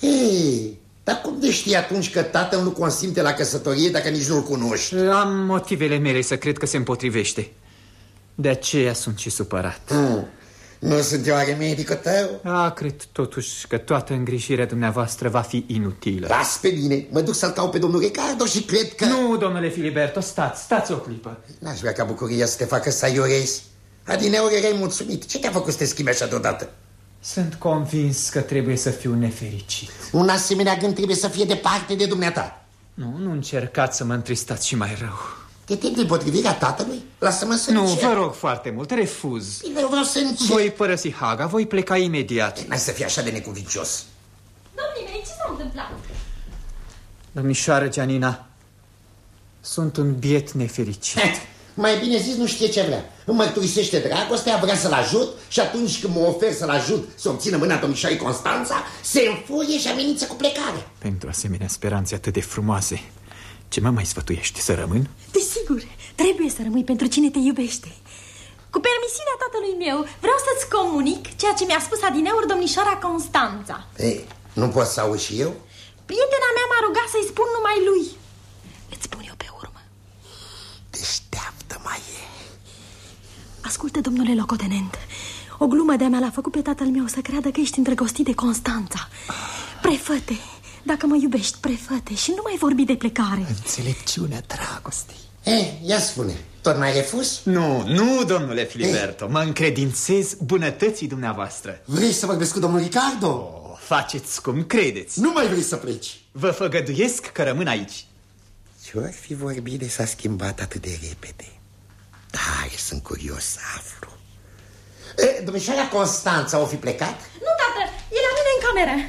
Ei, dar cum de știi atunci că tatăl nu consimte la căsătorie dacă nici nu-l cunoști? Am motivele mele să cred că se împotrivește. De aceea sunt și supărat. Mm. Nu sunt eu are medicul tău? A, cred totuși că toată îngrijirea dumneavoastră va fi inutilă. Las pe mine, mă duc să-l caut pe domnul Ricardo și cred că... Nu, domnule Filiberto, stați, stați o clipă. N-aș vrea ca bucuria să te facă să aiorezi. Adineori erai mulțumit. Ce te-a făcut să te schimbi așa deodată? Sunt convins că trebuie să fiu nefericit. Un asemenea gând trebuie să fie departe de dumneata. Nu, nu încercați să mă întristați și mai rău. Te tem de potrivirea tatălui? Lasă-mă să Nu, vă rog foarte mult, refuz. Bine, eu vreau să încep. Voi părăsi Haga, voi pleca imediat. N-ai să fii așa de necuvincios. Domnule, ce s-a întâmplat? Domnișoară Gianina, sunt un biet nefericit. Mai bine zis, nu știe ce vrea. Îmi mărturisește dragostea, vrea să-l ajut și atunci când mă ofer să-l ajut să obțină mâna domnișoarei Constanța, se înfurie și amenință cu plecare. Pentru asemenea speranțe atât de frumoase, ce mă mai sfătuiești, să rămân? Desigur, trebuie să rămâi pentru cine te iubește. Cu permisiunea tatălui meu, vreau să-ți comunic ceea ce mi-a spus adineuri domnișoara Constanța. Ei, nu pot să auzi și eu? Prietena mea m-a rugat să-i spun numai lui. Îți spun eu pe urmă. Deșteaptă mai e. Ascultă, domnule locotenent. O glumă de-a mea l-a făcut pe tatăl meu să creadă că ești îndrăgostit de Constanța. Prefăte dacă mă iubești, prefăte și nu mai vorbi de plecare Înțelepciunea dragostei Eh, ia spune, tot mai refuz? Nu, nu, domnule Filiberto, eh? mă încredințez bunătății dumneavoastră Vrei să vorbesc cu domnul Ricardo? Oh, faceți cum credeți Nu mai vrei să pleci Vă făgăduiesc că rămân aici Ce-or fi vorbit de s-a schimbat atât de repede? Tare sunt curios să aflu e, Domnișoara Constanța o fi plecat? Nu, tată, e la mine în cameră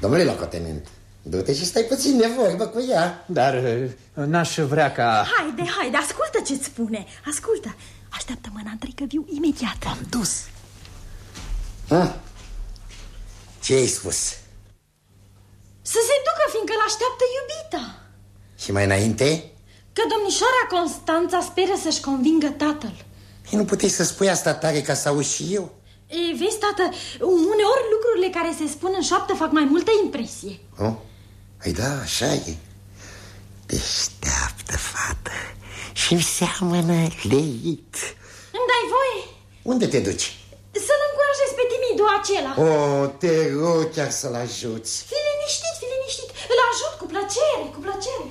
Domnule locotenent, du-te și stai puțin de vorbă cu ea. Dar uh, n-aș vrea ca... Haide, haide, ascultă ce-ți spune. Ascultă. Așteaptă-mă în că viu imediat. Am dus. Ha? Ce ai spus? Să se ducă, fiindcă l-așteaptă iubita. Și mai înainte? Că domnișoara Constanța speră să-și convingă tatăl. Ei, nu puteai să spui asta tare ca să auzi și eu? E, vezi, tată, uneori lucrurile care se spun în șoaptă fac mai multă impresie. Oh? Ai da, așa e. Deșteaptă fată și seamănă leit. Îmi dai voie? Unde te duci? Să-l încurajez pe timidul acela. Oh, te rog chiar să-l ajuți. Fii liniștit, fii liniștit. Îl ajut cu plăcere, cu plăcere.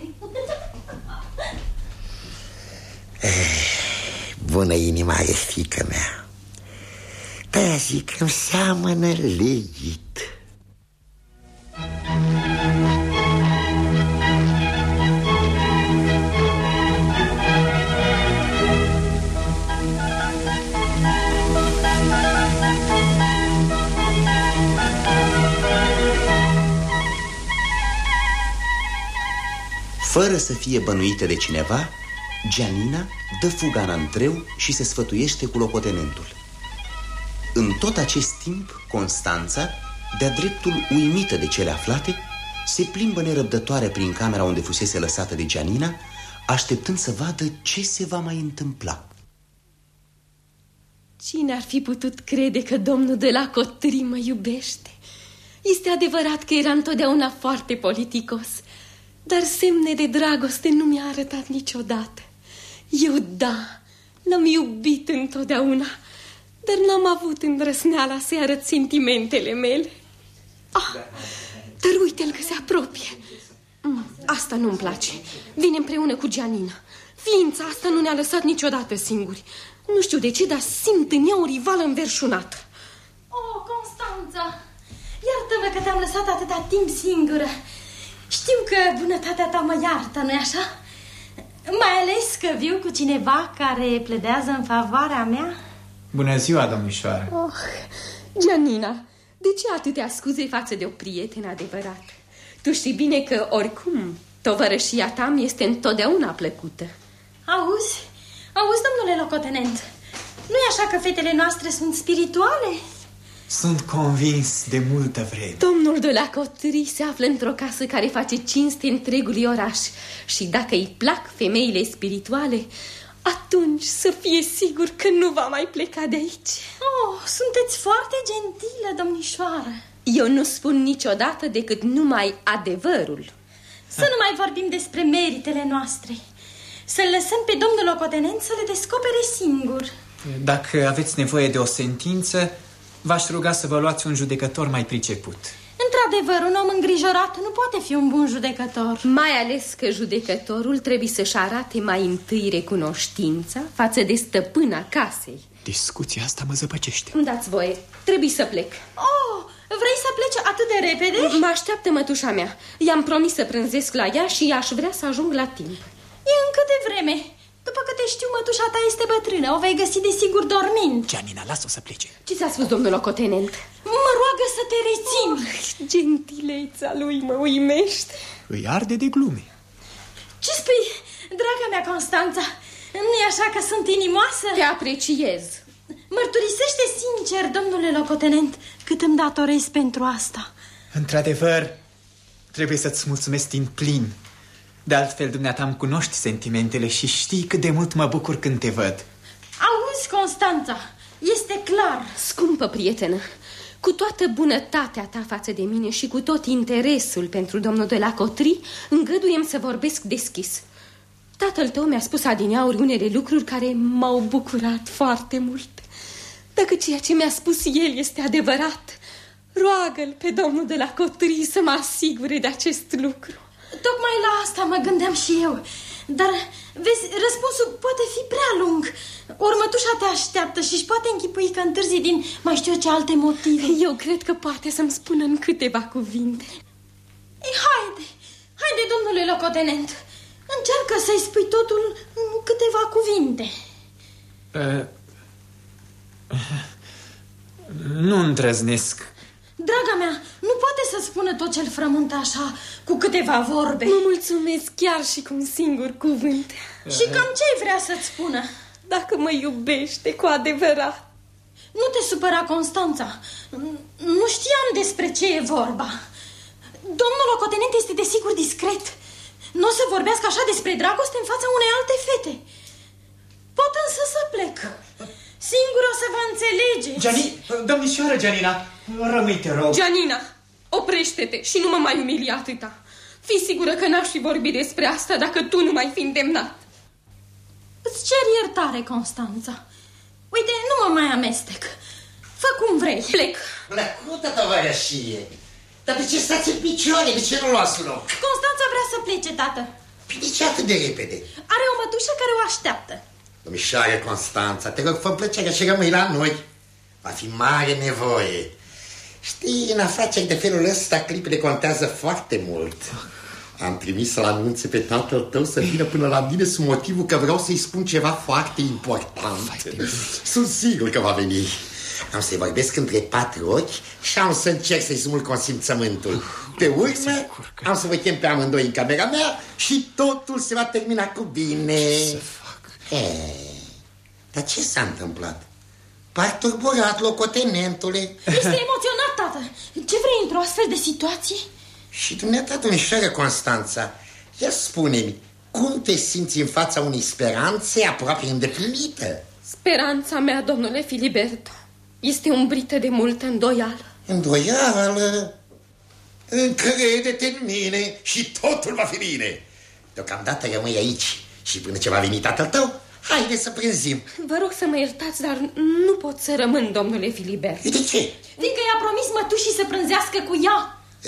Eh, bună inima e fică mea. De-aia zic că seamănă legit. Fără să fie bănuită de cineva, Gianina dă fuga în antreu și se sfătuiește cu locotenentul. În tot acest timp, Constanța, de-a dreptul uimită de cele aflate, se plimbă nerăbdătoare prin camera unde fusese lăsată de Gianina, așteptând să vadă ce se va mai întâmpla. Cine ar fi putut crede că domnul de la Cotri mă iubește? Este adevărat că era întotdeauna foarte politicos, dar semne de dragoste nu mi-a arătat niciodată. Eu, da, l-am iubit întotdeauna, dar n-am avut îndrăsneala să arăt sentimentele mele. Ah, dar uite-l că se apropie. Mm, asta nu-mi place. Vine împreună cu Gianina. Ființa asta nu ne-a lăsat niciodată singuri. Nu știu de ce, dar simt în ea o rivală înverșunată. Oh, Constanța, iartă-mă că te-am lăsat atâta timp singură. Știu că bunătatea ta mă iartă, nu-i așa? Mai ales că viu cu cineva care pledează în favoarea mea. Bună ziua, domnișoară. Oh, Gianina, de ce atâtea scuze față de o prietenă adevărată? Tu știi bine că, oricum, tovărășia ta mi este întotdeauna plăcută. Auzi? Auzi, domnule locotenent, nu-i așa că fetele noastre sunt spirituale? Sunt convins de multă vreme. Domnul de la Cotri se află într-o casă care face cinste întregului oraș și dacă îi plac femeile spirituale, atunci să fie sigur că nu va mai pleca de aici. Oh, sunteți foarte gentilă, domnișoară. Eu nu spun niciodată decât numai adevărul. Să nu mai vorbim despre meritele noastre. Să lăsăm pe domnul locotenent să le descopere singur. Dacă aveți nevoie de o sentință, v-aș ruga să vă luați un judecător mai priceput. Într-adevăr, un om îngrijorat nu poate fi un bun judecător. Mai ales că judecătorul trebuie să-și arate mai întâi recunoștința față de stăpâna casei. Discuția asta mă zăpăcește. Îmi dați voie. Trebuie să plec. Oh, vrei să pleci atât de repede? Mă așteaptă mătușa mea. I-am promis să prânzesc la ea și aș vrea să ajung la timp. E încă de vreme. După câte știu, mătușa ta este bătrână. O vei găsi de sigur dormind. Gianina, lasă-o să plece. Ce ți-a spus domnul locotenent? Mă roagă să te rețin. Oh, gentileța lui mă uimește. Îi arde de glume. Ce spui, draga mea Constanța? Nu-i așa că sunt inimoasă? Te apreciez. Mărturisește sincer, domnule locotenent, cât îmi datorezi pentru asta. Într-adevăr, trebuie să-ți mulțumesc din plin de altfel, dumneata îmi cunoști sentimentele și știi cât de mult mă bucur când te văd. Auzi, Constanța, este clar. Scumpă prietenă, cu toată bunătatea ta față de mine și cu tot interesul pentru domnul de la Cotri, îngăduiem să vorbesc deschis. Tatăl tău mi-a spus adineauri unele lucruri care m-au bucurat foarte mult. Dacă ceea ce mi-a spus el este adevărat, roagă-l pe domnul de la Cotri să mă asigure de acest lucru. Tocmai la asta mă gândeam și eu. Dar, vezi, răspunsul poate fi prea lung. Următușa te așteaptă și își poate închipui că întârzi din mai știu ce alte motive. Eu cred că poate să-mi spună în câteva cuvinte. Ei, haide, haide, domnule locotenent. Încearcă să-i spui totul în câteva cuvinte. Uh, nu îndrăznesc Draga mea, nu poate să spună tot ce-l frământă așa, cu câteva vorbe. Mă mulțumesc chiar și cu un singur cuvânt. Și cam ce vrea să-ți spună? Dacă mă iubește cu adevărat. Nu te supăra, Constanța. Nu știam despre ce e vorba. Domnul locotenent este desigur discret. Nu o să vorbească așa despre dragoste în fața unei alte fete. Pot însă să plec. Singur o să vă înțelege. Gianni, domnișoară Gianina, rămâi, te rog. Gianina, oprește-te și nu mă mai umilia atâta. Fii sigură că n-aș fi vorbit despre asta dacă tu nu mai fi îndemnat. Îți cer iertare, Constanța. Uite, nu mă mai amestec. Fă cum vrei. Plec. Plăcută tovărășie. Dar de ce stați în picioare? De ce nu luați loc? Constanța vrea să plece, tată. Păi de ce atât de repede? Are o mătușă care o așteaptă. Domnișoare Constanța, te rog, fă plăcerea și rămâi la noi. Va fi mare nevoie. Știi, în afaceri de felul ăsta, clipele contează foarte mult. Am trimis să-l anunțe pe tatăl tău să vină până la mine sub motivul că vreau să-i spun ceva foarte important. Sunt sigur că va veni. Am să-i vorbesc între patru ochi și am să încerc să-i smul consimțământul. Pe urmă, am să vă chem pe amândoi în camera mea și totul se va termina cu bine. Ce fac? E, dar ce s-a întâmplat? Par turburat, locotenentule. Este emoționat, tată. Ce vrei într-o astfel de situație? Și dumneata, domnișoară Constanța, ia spune-mi, cum te simți în fața unei speranțe aproape îndeplinită? Speranța mea, domnule Filiberto, este umbrită de multă îndoială. Îndoială? Încrede-te în mine și totul va fi bine. Deocamdată rămâi aici și până ce va veni tatăl tău, haide să prânzim. Vă rog să mă iertați, dar nu pot să rămân, domnule Filiberto. De ce? Fiindcă i-a promis mătușii să prânzească cu ea.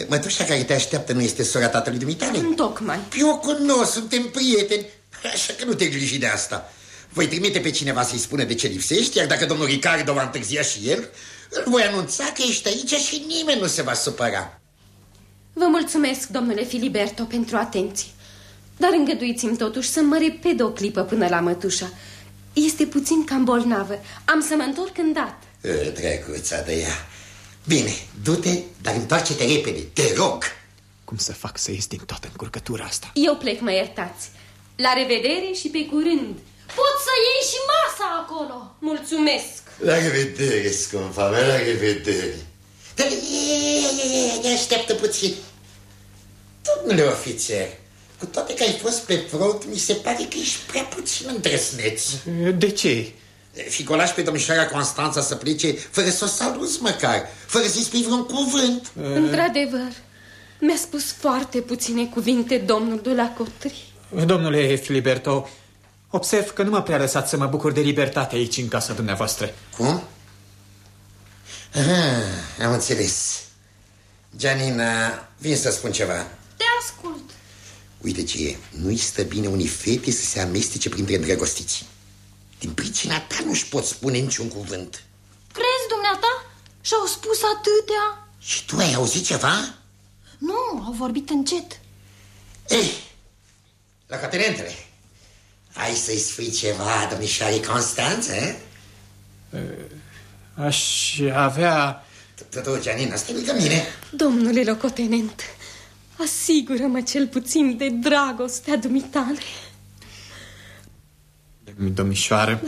Mătușa care te așteaptă nu este sora tatălui dumitale? Întocmai. Eu o cunosc, suntem prieteni, așa că nu te griji de asta. Voi trimite pe cineva să-i spună de ce lipsești, iar dacă domnul Ricardo va întârzia și el, îl voi anunța că ești aici și nimeni nu se va supăra. Vă mulțumesc, domnule Filiberto, pentru atenție. Dar îngăduiți-mi totuși să mă repede o clipă până la mătușa. Este puțin cam bolnavă. Am să mă întorc îndată. Drăguța de ea. Bine, du-te, dar întoarce-te repede, te rog. Cum să fac să ies din toată încurcătura asta? Eu plec, mă iertați. La revedere și pe curând. Poți să iei și masa acolo. Mulțumesc. La revedere, scumpa mea, la revedere. Dar e, așteaptă puțin. Domnule ofițer, cu toate că ai fost pe front, mi se pare că ești prea puțin îndrăsneț. De ce? Fi lași pe domnișoara Constanța să plece fără să o saluți măcar, fără să-i spui vreun cuvânt. Într-adevăr, mi-a spus foarte puține cuvinte domnul de la Cotri. Domnule Filiberto, observ că nu mă prea lăsat să mă bucur de libertate aici în casa dumneavoastră. Cum? Aha, am înțeles. Gianina, vin să spun ceva. Te ascult. Uite ce e, nu-i stă bine unii fete să se amestece printre îndrăgostiți. Din pricina ta nu-și pot spune niciun cuvânt. Crezi, dumneata? Și-au spus atâtea? Și tu ai auzit ceva? Nu, au vorbit încet. Ei, la catenentele, ai să-i spui ceva, domnișoare Constanță? eh? Aș avea... Tu, Gianina, stai lângă mine. Domnule locotenent, asigură-mă cel puțin de dragostea dumitale. Domnișoară...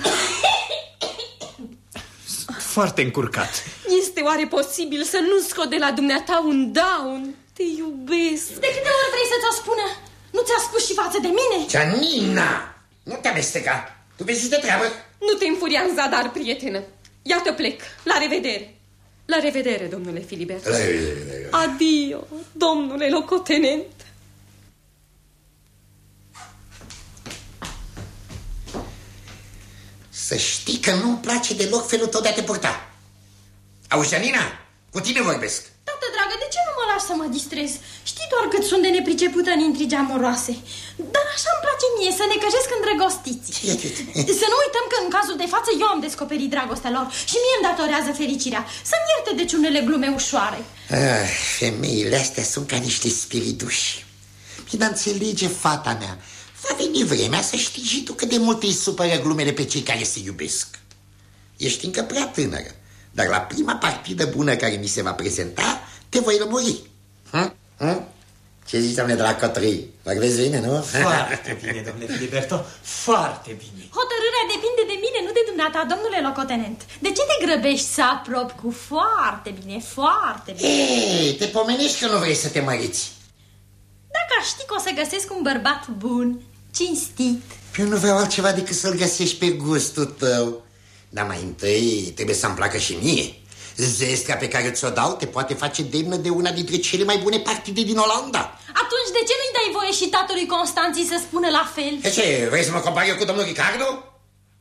Foarte încurcat. Este oare posibil să nu scot de la dumneata un daun? Te iubesc. De câte ori vrei să ți-o spună? Nu ți-a spus și față de mine? Gianina, nu te amesteca. Tu vezi de treabă. Nu te înfuria în zadar, prietenă. Iată plec. La revedere. La revedere, domnule Filibert. La revedere. Adio, domnule locotenent. Să știi că nu-mi place deloc felul tău de a te purta. Auzi, Gianina, cu tine vorbesc. Tată dragă, de ce nu mă lași să mă distrez? Știi doar cât sunt de nepricepută în intrigi amoroase. Dar așa îmi place mie să ne căjesc îndrăgostiți. Să nu uităm că în cazul de față eu am descoperit dragostea lor și mie îmi datorează fericirea. Să-mi ierte deci unele glume ușoare. Ah, femeile astea sunt ca niște spirituși. Bine, înțelege, fata mea. Va veni vremea să știi și tu cât de mult îi supără glumele pe cei care se iubesc. Ești încă prea tânără. Dar la prima partidă bună care mi se va prezenta, te voi lămuri. Hm? Hm? Ce zici, domnule de la Cotri? Vă vezi bine, nu? Foarte bine, domnule Filiberto, foarte bine. Hotărârea depinde de mine, nu de dumneata, domnule locotenent. De ce te grăbești să apropi cu foarte bine, foarte bine? Ei, te pomenești că nu vrei să te măriți. Dacă aș ști că o să găsesc un bărbat bun, cinstit. Eu nu vreau altceva decât să-l găsești pe gustul tău. Dar mai întâi trebuie să-mi placă și mie. Zesca pe care ți-o dau te poate face demnă de una dintre cele mai bune partide din Olanda. Atunci de ce nu-i dai voie și tatălui Constanții să spună la fel? De ce? Vrei să mă compari eu cu domnul Ricardo?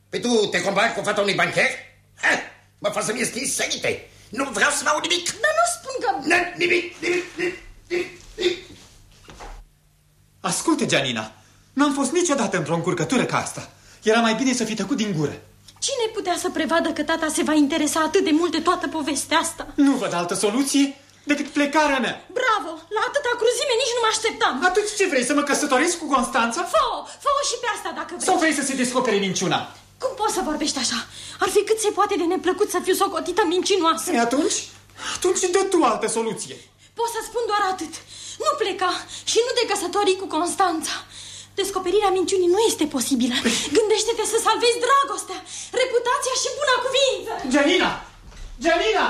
Pe tu te compari cu fata unui bancher? Ha, mă fac să-mi schimb sărite. Nu vreau să mă aud nimic. Dar nu spun că... Nu, nimic, nimic, nimic, nimic, nimic. Ascultă, Gianina, n-am fost niciodată într-o încurcătură ca asta. Era mai bine să fi tăcut din gură. Cine putea să prevadă că tata se va interesa atât de mult de toată povestea asta? Nu văd altă soluție decât plecarea mea. Bravo! La atâta cruzime nici nu mă așteptam. Atunci ce vrei, să mă căsătoresc cu Constanța? Fă-o! Fă-o și pe asta dacă vrei. Sau vrei să se descopere minciuna? Cum poți să vorbești așa? Ar fi cât se poate de neplăcut să fiu socotită mincinoasă. E atunci? Atunci dă tu altă soluție. Pot să spun doar atât. Nu pleca și nu te căsători cu Constanța. Descoperirea minciunii nu este posibilă. Gândește-te să salvezi dragostea, reputația și buna cuvință. Gianina! Gianina!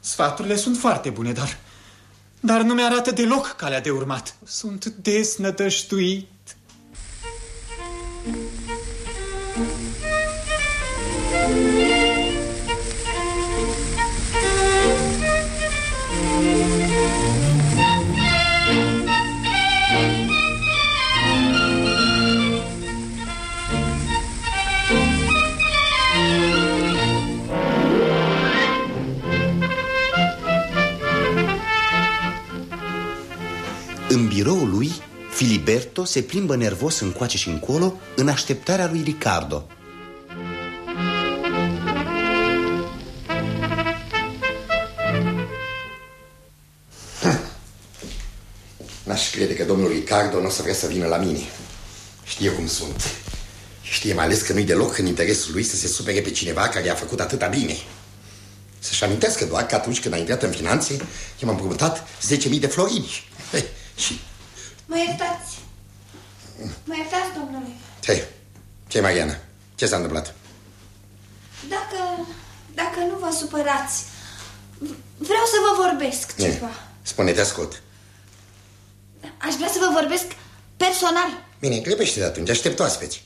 Sfaturile sunt foarte bune, dar... Dar nu mi-arată deloc calea de urmat. Sunt desnătăștuit. Biroul lui, Filiberto se plimbă nervos încoace și încolo în așteptarea lui Ricardo. N-aș crede că domnul Ricardo nu o să vrea să vină la mine. Știe cum sunt. Știe mai ales că nu-i deloc în interesul lui să se supere pe cineva care i-a făcut atâta bine. Să-și amintească doar că atunci când a intrat în finanțe, eu m-am împrumutat 10.000 de florini. He, și Mă iertați. Mă iertați, domnule. ce? ce Mariana? Ce s-a întâmplat? Dacă, dacă nu vă supărați, vreau să vă vorbesc Ne, ceva. Spune, te ascult. Aș vrea să vă vorbesc personal. Bine, grăbește de atunci, aștept oaspeți.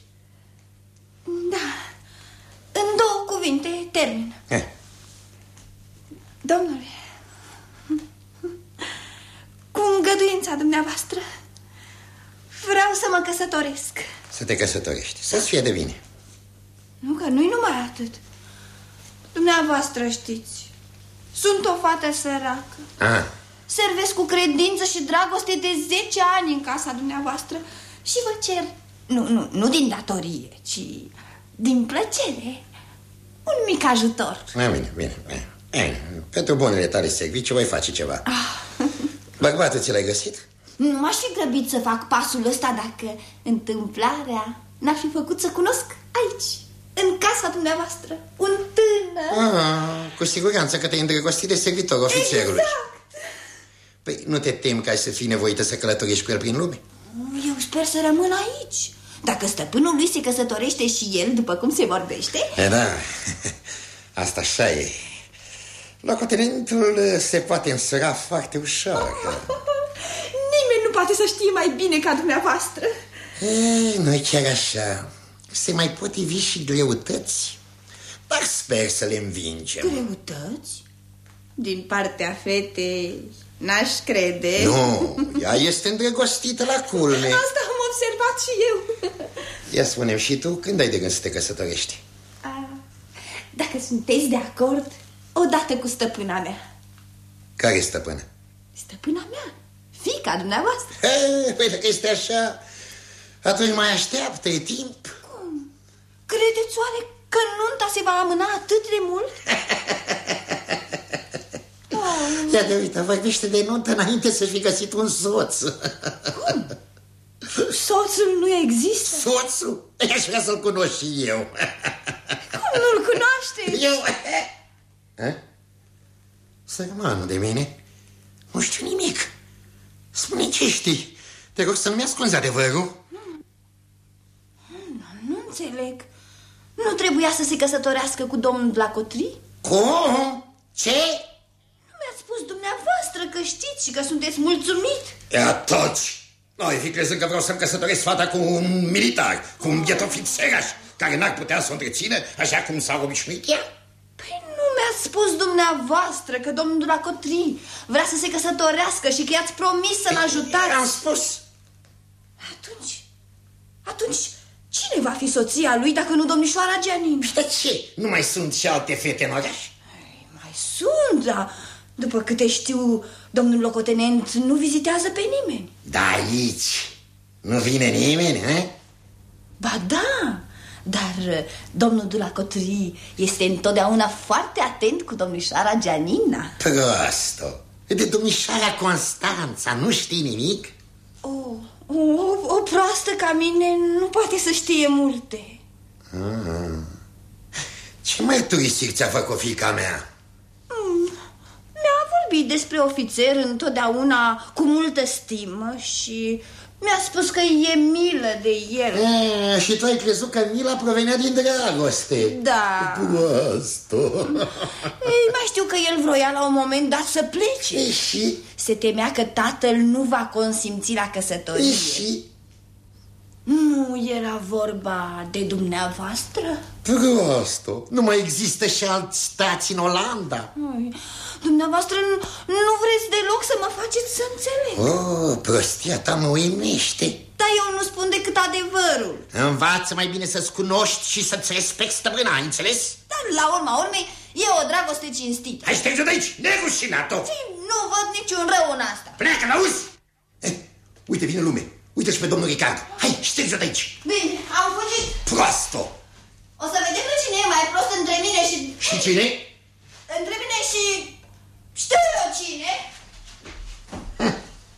Da. În două cuvinte, termin. Eh, Domnule, cu îngăduința dumneavoastră, vreau să mă căsătoresc. să te căsătorești, să-ți fie de bine. Nu că nu-i numai atât. Dumneavoastră știți, sunt o fată săracă. Ah, Servesc cu credință și dragoste de 10 ani în casa dumneavoastră și vă cer, nu, nu, nu din datorie, ci din plăcere, un mic ajutor. mai bine, bine, bine. Eh, pentru bunele tale servicii voi face ceva. Bărbatul ți l-ai găsit? Nu m-aș fi grăbit să fac pasul ăsta dacă întâmplarea n-ar fi făcut să cunosc aici, în casa dumneavoastră, un tânăr. Ah, cu siguranță că te-ai îndrăgostit de servitorul ofițerului. Exact. Păi nu te temi că ai să fii nevoită să călătorești cu el prin lume? Eu sper să rămân aici. Dacă stăpânul lui se căsătorește și el, după cum se vorbește, E, da, asta așa e. Locotenentul uh, se poate însura foarte ușor. nimeni nu poate să știe mai bine ca dumneavoastră. E, nu chiar așa. Se mai potrivi și greutăți, dar sper să le învingem. Greutăți? Din partea fetei, n-aș crede. Nu, ea este îndrăgostită la culme. Asta am observat și eu. Ia spune și tu, când ai de gând să te căsătorești? A, Dacă sunteți de acord, odată cu stăpâna mea. Care e stăpână? Stăpâna mea? Fica dumneavoastră? E, păi dacă este așa, atunci mai așteaptă, e timp. Credeți oare că nunta se va amâna atât de mult? Ia de uite, vorbește de nuntă înainte să-și fi găsit un soț. Soțul nu există? Soțul? Aș vrea să-l cunosc și eu. Cum Nu-l cunoaște? Eu... Eh? Sărmanul de mine, nu știu nimic. Spune ce știi. Te rog să nu-mi ascunzi adevărul. Nu înțeleg. Nu trebuia să se căsătorească cu domnul Blacotri? Cum? Ce? Nu mi-ați spus dumneavoastră că știți și că sunteți mulțumit. Ia toți! Noi fi crezând că vreau să-mi căsătoresc fata cu un militar, cu un bietofițeraș, care n-ar putea să o întrețină așa cum s-a obișnuit ea. Păi nu mi-ați spus dumneavoastră că domnul Blacotri vrea să se căsătorească și că i-ați promis să-l ajutați. Am spus. Atunci, atunci, cine va fi soția lui dacă nu domnișoara Gianin? De ce? Nu mai sunt și alte fete în oraș? Mai sunt, dar după câte știu, domnul locotenent nu vizitează pe nimeni. Da, aici nu vine nimeni, eh? Ba da, dar uh, domnul Dulacotri este întotdeauna foarte atent cu domnișoara Gianina. Prosto. De domnișoara Constanța nu știi nimic? O, o, o proastă ca mine nu poate să știe multe. Ah. Ce mărturisiri ți-a făcut fica mea? Mm, Mi-a vorbit despre ofițer întotdeauna cu multă stimă și mi-a spus că e milă de el. E, și tu ai crezut că Mila provenea din dragoste. Da. Prosto. Ei, mai știu că el vroia la un moment dat să plece. E și? Se temea că tatăl nu va consimți la căsătorie. E și? Nu era vorba de dumneavoastră? Prosto. Nu mai există și alți stați în Olanda. Ai, dumneavoastră nu, nu vreți deloc să mă faceți să înțeleg. Oh, prostia ta mă uimește. Dar eu nu spun decât adevărul. Învață mai bine să-ți cunoști și să-ți respecti stăpâna, ai înțeles? Dar la urma urmei e o dragoste cinstită. Hai șterge de aici, nerușinat-o! Nu văd niciun rău în asta. Pleacă, l-auzi? Eh, uite, vine lume. Uite și pe domnul Ricard. Hai, șterge de aici. Bine, am fugit. Prosto! O să vedem pe cine e mai prost între mine și... Și cine? Între mine și... Știu eu cine.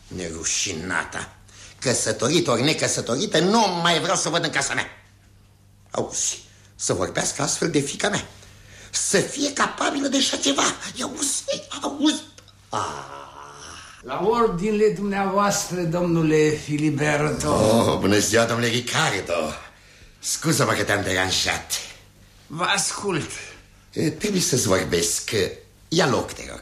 Nerușinata. Căsătorită ori necăsătorită, nu mai vreau să văd în casa mea. Auzi, să vorbească astfel de fica mea. Să fie capabilă de așa ceva. Auzi, auzi. Ah. La ordinele dumneavoastră, domnule Filiberto. Oh, bună ziua, domnule Ricardo. Scuză-mă că te-am deranjat. Vă ascult. E, Trebuie să-ți vorbesc. Ia loc, te rog.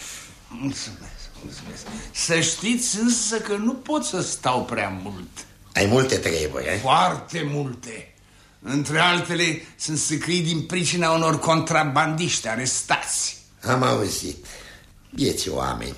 Mulțumesc, mulțumesc. Să știți însă că nu pot să stau prea mult. Ai multe treburi, eh? Foarte multe. Între altele, sunt săcrii din pricina unor contrabandiști arestați. Am auzit. Vieți oameni.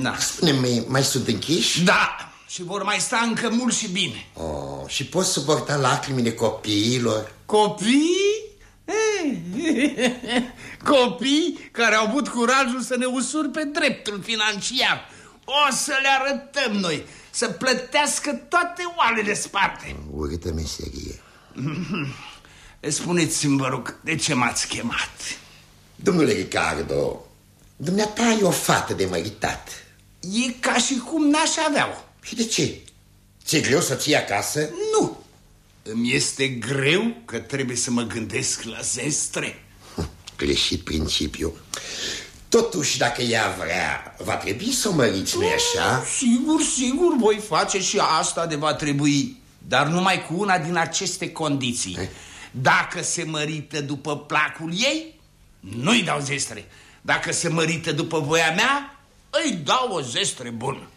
Na. Spune-mi, mai sunt închiși? Da, și vor mai sta încă mult și bine. Oh, și poți suporta lacrimile copiilor? Copii? Ei, Copii care au avut curajul să ne usurpe dreptul financiar. O să le arătăm noi, să plătească toate oalele sparte. Urâtă meserie. Spuneți-mi, vă rog, de ce m-ați chemat? Domnule Ricardo, dumneata ai o fată de măritat. E ca și cum n-aș avea-o. Și de ce? Ți-e greu să ții acasă? Nu. Îmi este greu că trebuie să mă gândesc la zestre. Greșit principiu. Totuși, dacă ea vrea, va trebui să o măriți, nu așa? Sigur, sigur, voi face și asta de va trebui. Dar numai cu una din aceste condiții. Dacă se mărită după placul ei, nu-i dau zestre. Dacă se mărită după voia mea, îi dau o zestre bună.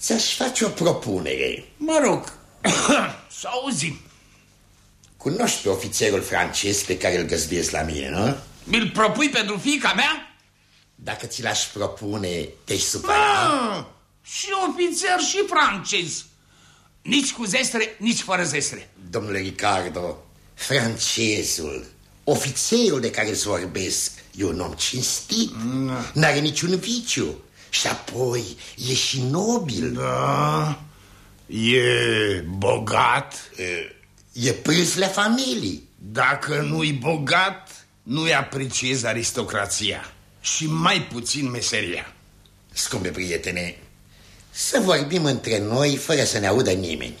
Ți-aș face o propunere. Mă rog, să auzim. Cunoști pe ofițerul francez pe care îl găzduiesc la mine, nu? Mi-l propui pentru fiica mea? Dacă ți l-aș propune, te-ai supăra? Ah, și ofițer și francez. Nici cu zestre, nici fără zestre. Domnule Ricardo, francezul, ofițerul de care îți vorbesc, e un om cinstit, n-are niciun viciu. Și apoi e și nobil. Da, e bogat. E, e prâs la familii. Dacă nu-i bogat, nu-i apreciez aristocrația și mai puțin meseria. Scumpe prietene, să vorbim între noi fără să ne audă nimeni.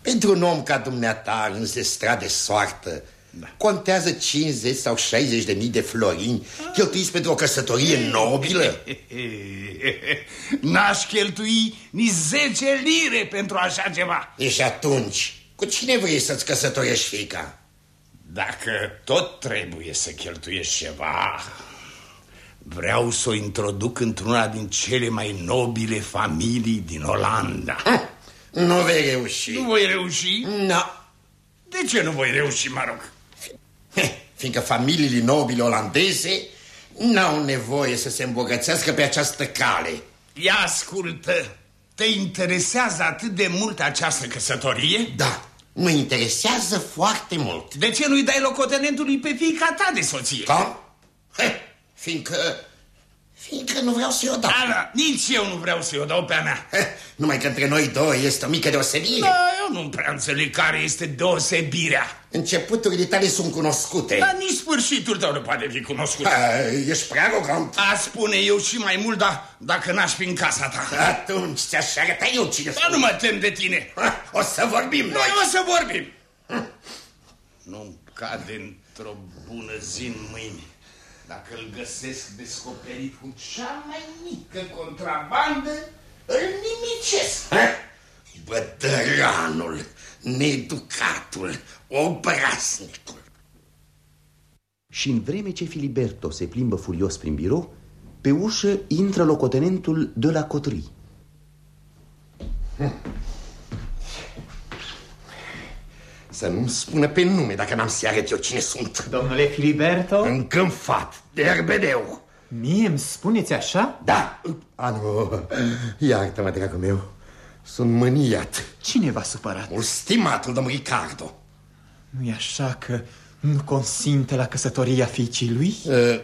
Pentru un om ca dumneata, înzestrat de soartă, Da. Contează 50 sau 60 de mii de florini cheltuiți pentru o căsătorie nobilă? N-aș cheltui nici 10 lire pentru așa ceva. E și atunci, cu cine vrei să-ți căsătorești fica? Dacă tot trebuie să cheltuiești ceva, vreau să o introduc într-una din cele mai nobile familii din Olanda. Ha, nu vei reuși. Nu voi reuși? No. De ce nu voi reuși, mă rog? Fiindcă familiile nobile olandeze n-au nevoie să se îmbogățească pe această cale. Ia ascultă, te interesează atât de mult această căsătorie? Da, mă interesează foarte mult. De ce nu-i dai locotenentului pe fiica ta de soție? Cum? Fiindcă Fiindcă nu vreau să-i o dau. Ana, nici eu nu vreau să-i o dau pe a mea. Numai că între noi doi este o mică deosebire. Da, eu nu prea înțeleg care este deosebirea. Începuturile tale sunt cunoscute. Dar nici sfârșitul tău nu poate fi cunoscut. A, ești prea arogant. A spune eu și mai mult, da, dacă n-aș fi în casa ta. Atunci ți-aș arăta eu cine Dar nu mă tem de tine. Ha, o să vorbim noi. Noi o să vorbim. Nu-mi cade într-o bună zi în mâini dacă îl găsesc descoperit cu cea mai mică contrabandă, îl nimicesc. Bătăranul, needucatul, obraznicul. Și în vreme ce Filiberto se plimbă furios prin birou, pe ușă intră locotenentul de la Cotri. Să nu-mi spună pe nume dacă n-am să arăt eu cine sunt. Domnule Filiberto? Încânfat, derbedeu. Mie îmi spuneți așa? Da. A, nu. Iartă-mă, dragul meu. Sunt mâniat. Cine v-a supărat? Un stimatul domn Ricardo. nu e așa că nu consimte la căsătoria fiicii lui? Uh,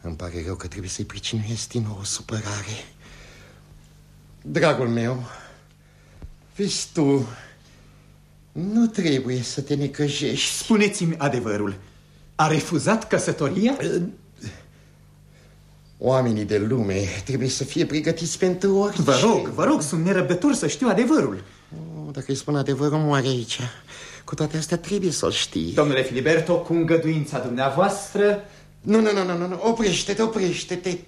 îmi pare rău că trebuie să-i pricinuiesc din nou o supărare. Dragul meu, vezi tu, nu trebuie să te necăjești. Spuneți-mi adevărul. A refuzat căsătoria? Oamenii de lume trebuie să fie pregătiți pentru orice. Vă rog, vă rog, sunt nerăbdător să știu adevărul. Oh, dacă îi spun adevărul, moare aici. Cu toate astea trebuie să-l știi. Domnule Filiberto, cu îngăduința dumneavoastră... Nu, nu, nu, nu, nu, oprește-te, oprește-te.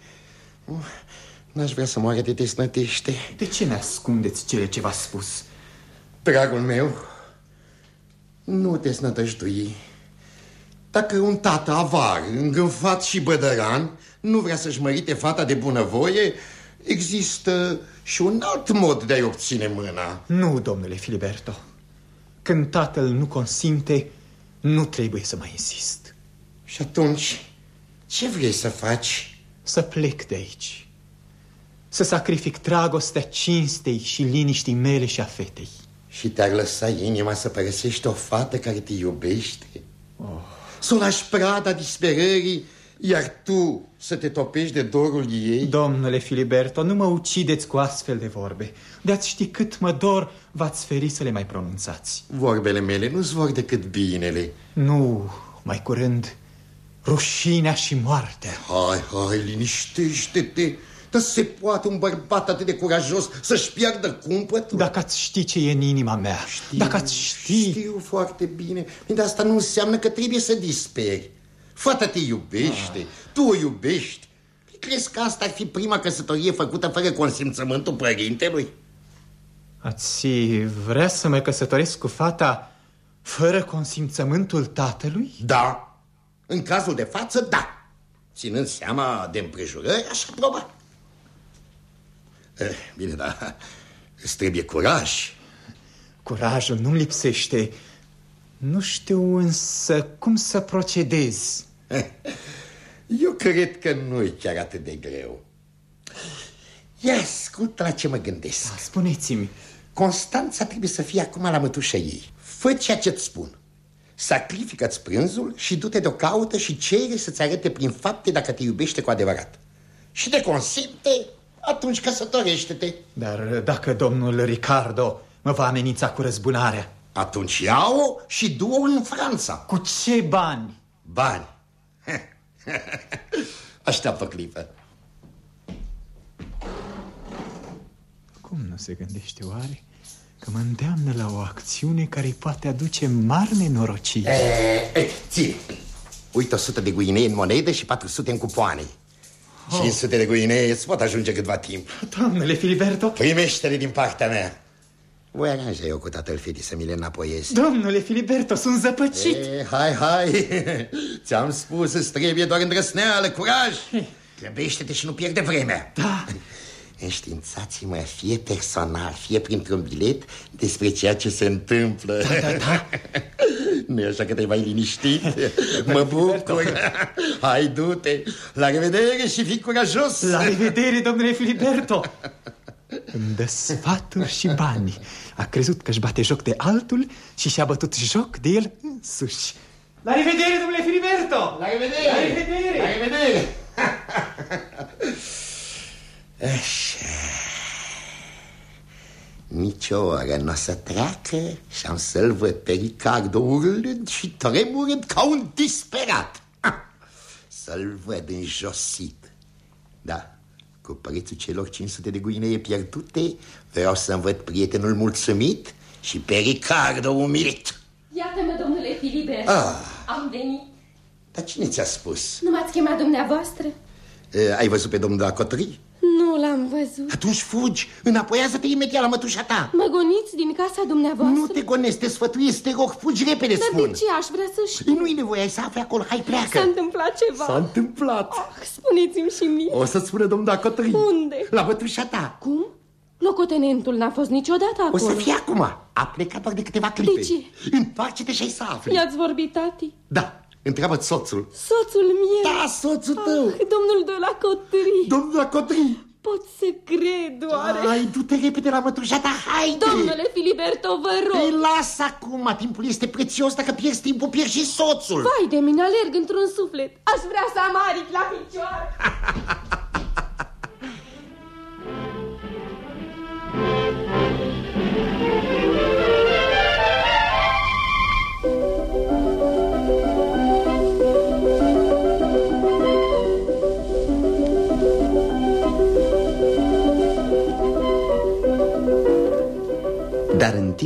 N-aș vrea să moare de desnădește. De ce ne ascundeți cele ce v-a spus? Dragul meu, nu te snătăjdui. Dacă un tată avar, îngânfat și bădăran, nu vrea să-și mărite fata de bunăvoie, există și un alt mod de a-i obține mâna. Nu, domnule Filiberto. Când tatăl nu consimte, nu trebuie să mai insist. Și atunci, ce vrei să faci? Să plec de aici. Să sacrific dragostea cinstei și liniștii mele și a fetei. Și te-ar lăsa inima să părăsești o fată care te iubește? Oh. Să o lași șprada disperării, iar tu să te topești de dorul ei? Domnule Filiberto, nu mă ucideți cu astfel de vorbe. De-ați ști cât mă dor, v-ați feri să le mai pronunțați. Vorbele mele nu-ți vor decât binele. Nu, mai curând, rușinea și moartea. Hai, hai, liniștește-te. Dar se poate un bărbat atât de curajos să-și piardă cumpătul? Dacă ați ști ce e în inima mea, știu, dacă ați ști... Știu foarte bine, dar asta nu înseamnă că trebuie să disperi. Fata te iubește, ah. tu o iubești. Crezi că asta ar fi prima căsătorie făcută fără consimțământul părintelui? Ați vrea să mă căsătoresc cu fata fără consimțământul tatălui? Da. În cazul de față, da. Ținând seama de împrejurări, așa probabil. Eh, bine, dar îți trebuie curaj. Curajul nu-mi lipsește. Nu știu însă cum să procedez. Eu cred că nu e chiar atât de greu. Ia ascultă la ce mă gândesc. Ah, spuneți-mi. Constanța trebuie să fie acum la mătușa ei. Fă ceea ce-ți spun. Sacrifică-ți prânzul și du-te de-o caută și cere să-ți arate prin fapte dacă te iubește cu adevărat. Și de consimte, atunci căsătorește-te. Dar dacă domnul Ricardo mă va amenința cu răzbunarea? Atunci ia-o și du-o în Franța. Cu ce bani? Bani. Așteaptă o clipă. Cum nu se gândește oare că mă îndeamnă la o acțiune care îi poate aduce mari nenorociri. E, e, ține. Uite 100 de guinei în monedă și 400 în cupoane. Oh. 500 de guinei îți pot ajunge câtva timp. Doamnele Filiberto... Primește-le din partea mea. Voi aranja eu cu tatăl Fidi să mi le înapoiezi. Domnule Filiberto, sunt zăpăcit. E, hai, hai. Ți-am spus, îți trebuie doar îndrăsneală, curaj. Grăbește-te și nu pierde vremea. Da. Înștiințați-mă fie personal, fie printr-un bilet despre ceea ce se întâmplă. Da, da, da. nu e așa că te mai liniștit? Mă bucur. Hai, du-te. La revedere și fii curajos. La revedere, domnule Filiberto. Îmi dă sfaturi și bani. A crezut că își bate joc de altul și și-a bătut joc de el însuși. La revedere, domnule Filiberto! La revedere! La revedere! La revedere! Așa. Nici o oră nu o să treacă și am să-l văd pe Ricardo urlând și tremurând ca un disperat. Să-l văd înjosit. Da, cu prețul celor 500 de guinee pierdute, vreau să-mi văd prietenul mulțumit și pe Ricardo umilit. Iată-mă, domnule Filibert. Ah. Am venit. Dar cine ți-a spus? Nu m-ați chemat dumneavoastră? E, ai văzut pe domnul de la Cotării? Nu l-am văzut. Atunci fugi, înapoiază-te imediat la mătușa ta. Mă goniți din casa dumneavoastră? Nu te gonesc, te sfătuiesc, te rog, fugi repede, Dar spun. de ce aș vrea să știu? Nu-i nevoie, ai să afli acolo, hai pleacă. S-a întâmplat ceva. S-a întâmplat. Ah, Spuneți-mi și mie. O să-ți spună domnul Dacotării. Unde? La mătușa ta. Cum? Locotenentul n-a fost niciodată O acolo. să fie acum. A plecat doar de câteva clipe. De ce? Întoarce-te și ai să afli. I-ați vorbit, tati? Da, întreabă soțul. Soțul meu. Da, soțul tău. Ah, domnul de la Cotării. Domnul Dacotării. Pot să cred, oare? Hai, du-te repede la mătușa ta, haide! Domnule Filiberto, vă rog. Ei, lasă acum, timpul este prețios, dacă pierzi timpul, pierzi și soțul. Vai de mine, alerg într-un suflet. Aș vrea să am aripi la picioare.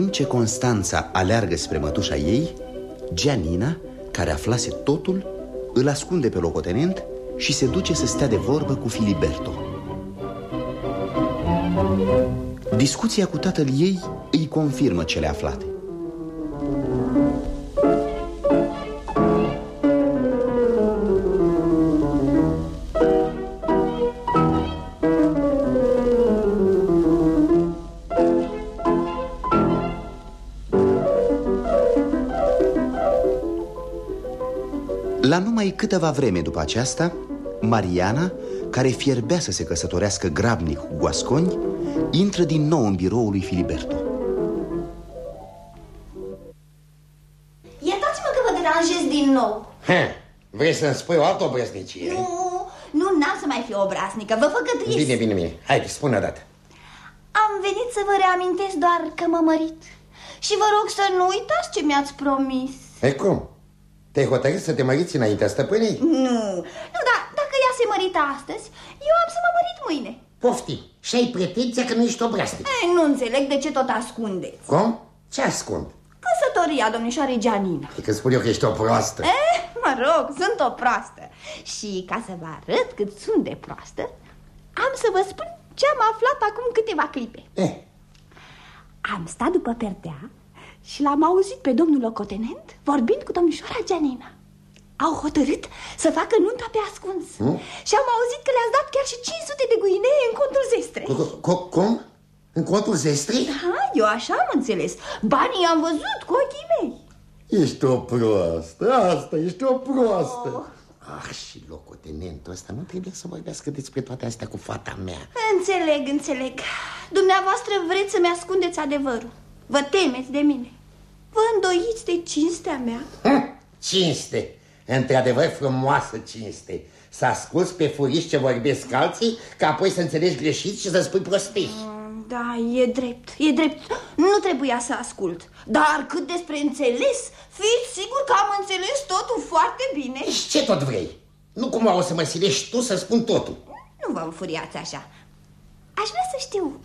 timp ce Constanța aleargă spre mătușa ei, Gianina, care aflase totul, îl ascunde pe locotenent și se duce să stea de vorbă cu Filiberto. Discuția cu tatăl ei îi confirmă cele aflate. Câteva vreme după aceasta, Mariana, care fierbea să se căsătorească grabnic cu Guasconi, intră din nou în biroul lui Filiberto. Iertați-mă că vă deranjez din nou. Ha, vrei să-mi spui o altă obrăznicie? Nu, nu, n-am să mai fiu obraznică, vă făgăduiesc. Bine, bine, bine. Haide, spune odată. Am venit să vă reamintesc doar că mă mărit. Și vă rog să nu uitați ce mi-ați promis. E cum? Te-ai hotărât să te măriți înaintea stăpânei? Nu, nu, dar dacă ea se mărită astăzi, eu am să mă mărit mâine. Pofti, și ai pretenția că nu ești obraznic. Ei, nu înțeleg de ce tot ascundeți. Cum? Ce ascund? Căsătoria domnișoarei Gianina. E că spun eu că ești o proastă. Eh, mă rog, sunt o proastă. Și ca să vă arăt cât sunt de proastă, am să vă spun ce am aflat acum câteva clipe. Eh, Am stat după perdea și l-am auzit pe domnul locotenent vorbind cu domnișoara Gianina. Au hotărât să facă nunta pe ascuns. Hmm? Și am auzit că le-ați dat chiar și 500 de guinee în contul zestre. cu- cu- cum? În contul zestrei? Da, eu așa am înțeles. Banii am văzut cu ochii mei. Ești o proastă, asta, ești o proastă. Ah, și locotenentul ăsta nu trebuie să vorbească despre toate astea cu fata mea. Înțeleg, înțeleg. Dumneavoastră vreți să-mi ascundeți adevărul. Vă temeți de mine. Vă îndoiți de cinstea mea. Hm, Cinste, într-adevăr frumoasă cinste. Să asculți pe furiș ce vorbesc alții, ca apoi să înțelegi greșit și să spui prostii. Da, e drept, e drept. Nu trebuia să ascult. Dar cât despre înțeles, fiți sigur că am înțeles totul foarte bine. Și ce tot vrei? Nu cumva o să mă silești tu să spun totul. Nu vă înfuriați așa. Aș vrea să știu,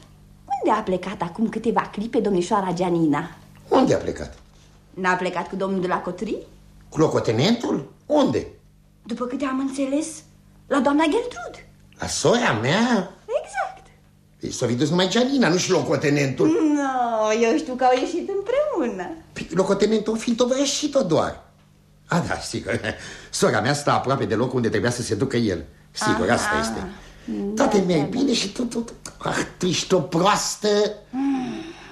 Unde a plecat acum câteva clipe domnișoara Gianina? Unde a plecat? N-a plecat cu domnul de la Cotri? Cu locotenentul? Unde? După câte am înțeles, la doamna Gertrud. La soia mea? Exact. Păi s-a dus numai Gianina, nu și locotenentul. No, eu știu că au ieșit împreună. Păi locotenentul fiind tovărășit-o doar. A, da, sigur. Sora mea stă aproape de locul unde trebuia să se ducă el. Sigur, Aha. asta este. Toate merg bine și tu, tu, tu. Ah, tu ești o proastă.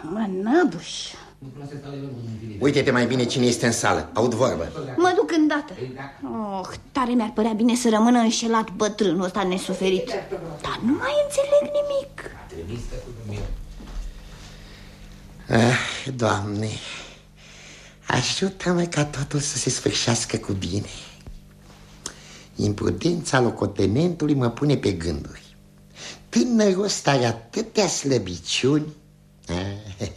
Mă, năbuș. Uite-te mai bine cine este în sală. Aud vorbă. Mă duc îndată. Oh, tare mi-ar părea bine să rămână înșelat bătrânul ăsta nesuferit. Dar nu mai înțeleg nimic. Ah, Doamne, ajută-mă ca totul să se sfârșească cu bine. Imprudența locotenentului mă pune pe gânduri. Tânărul ăsta are atâtea slăbiciuni. Ah,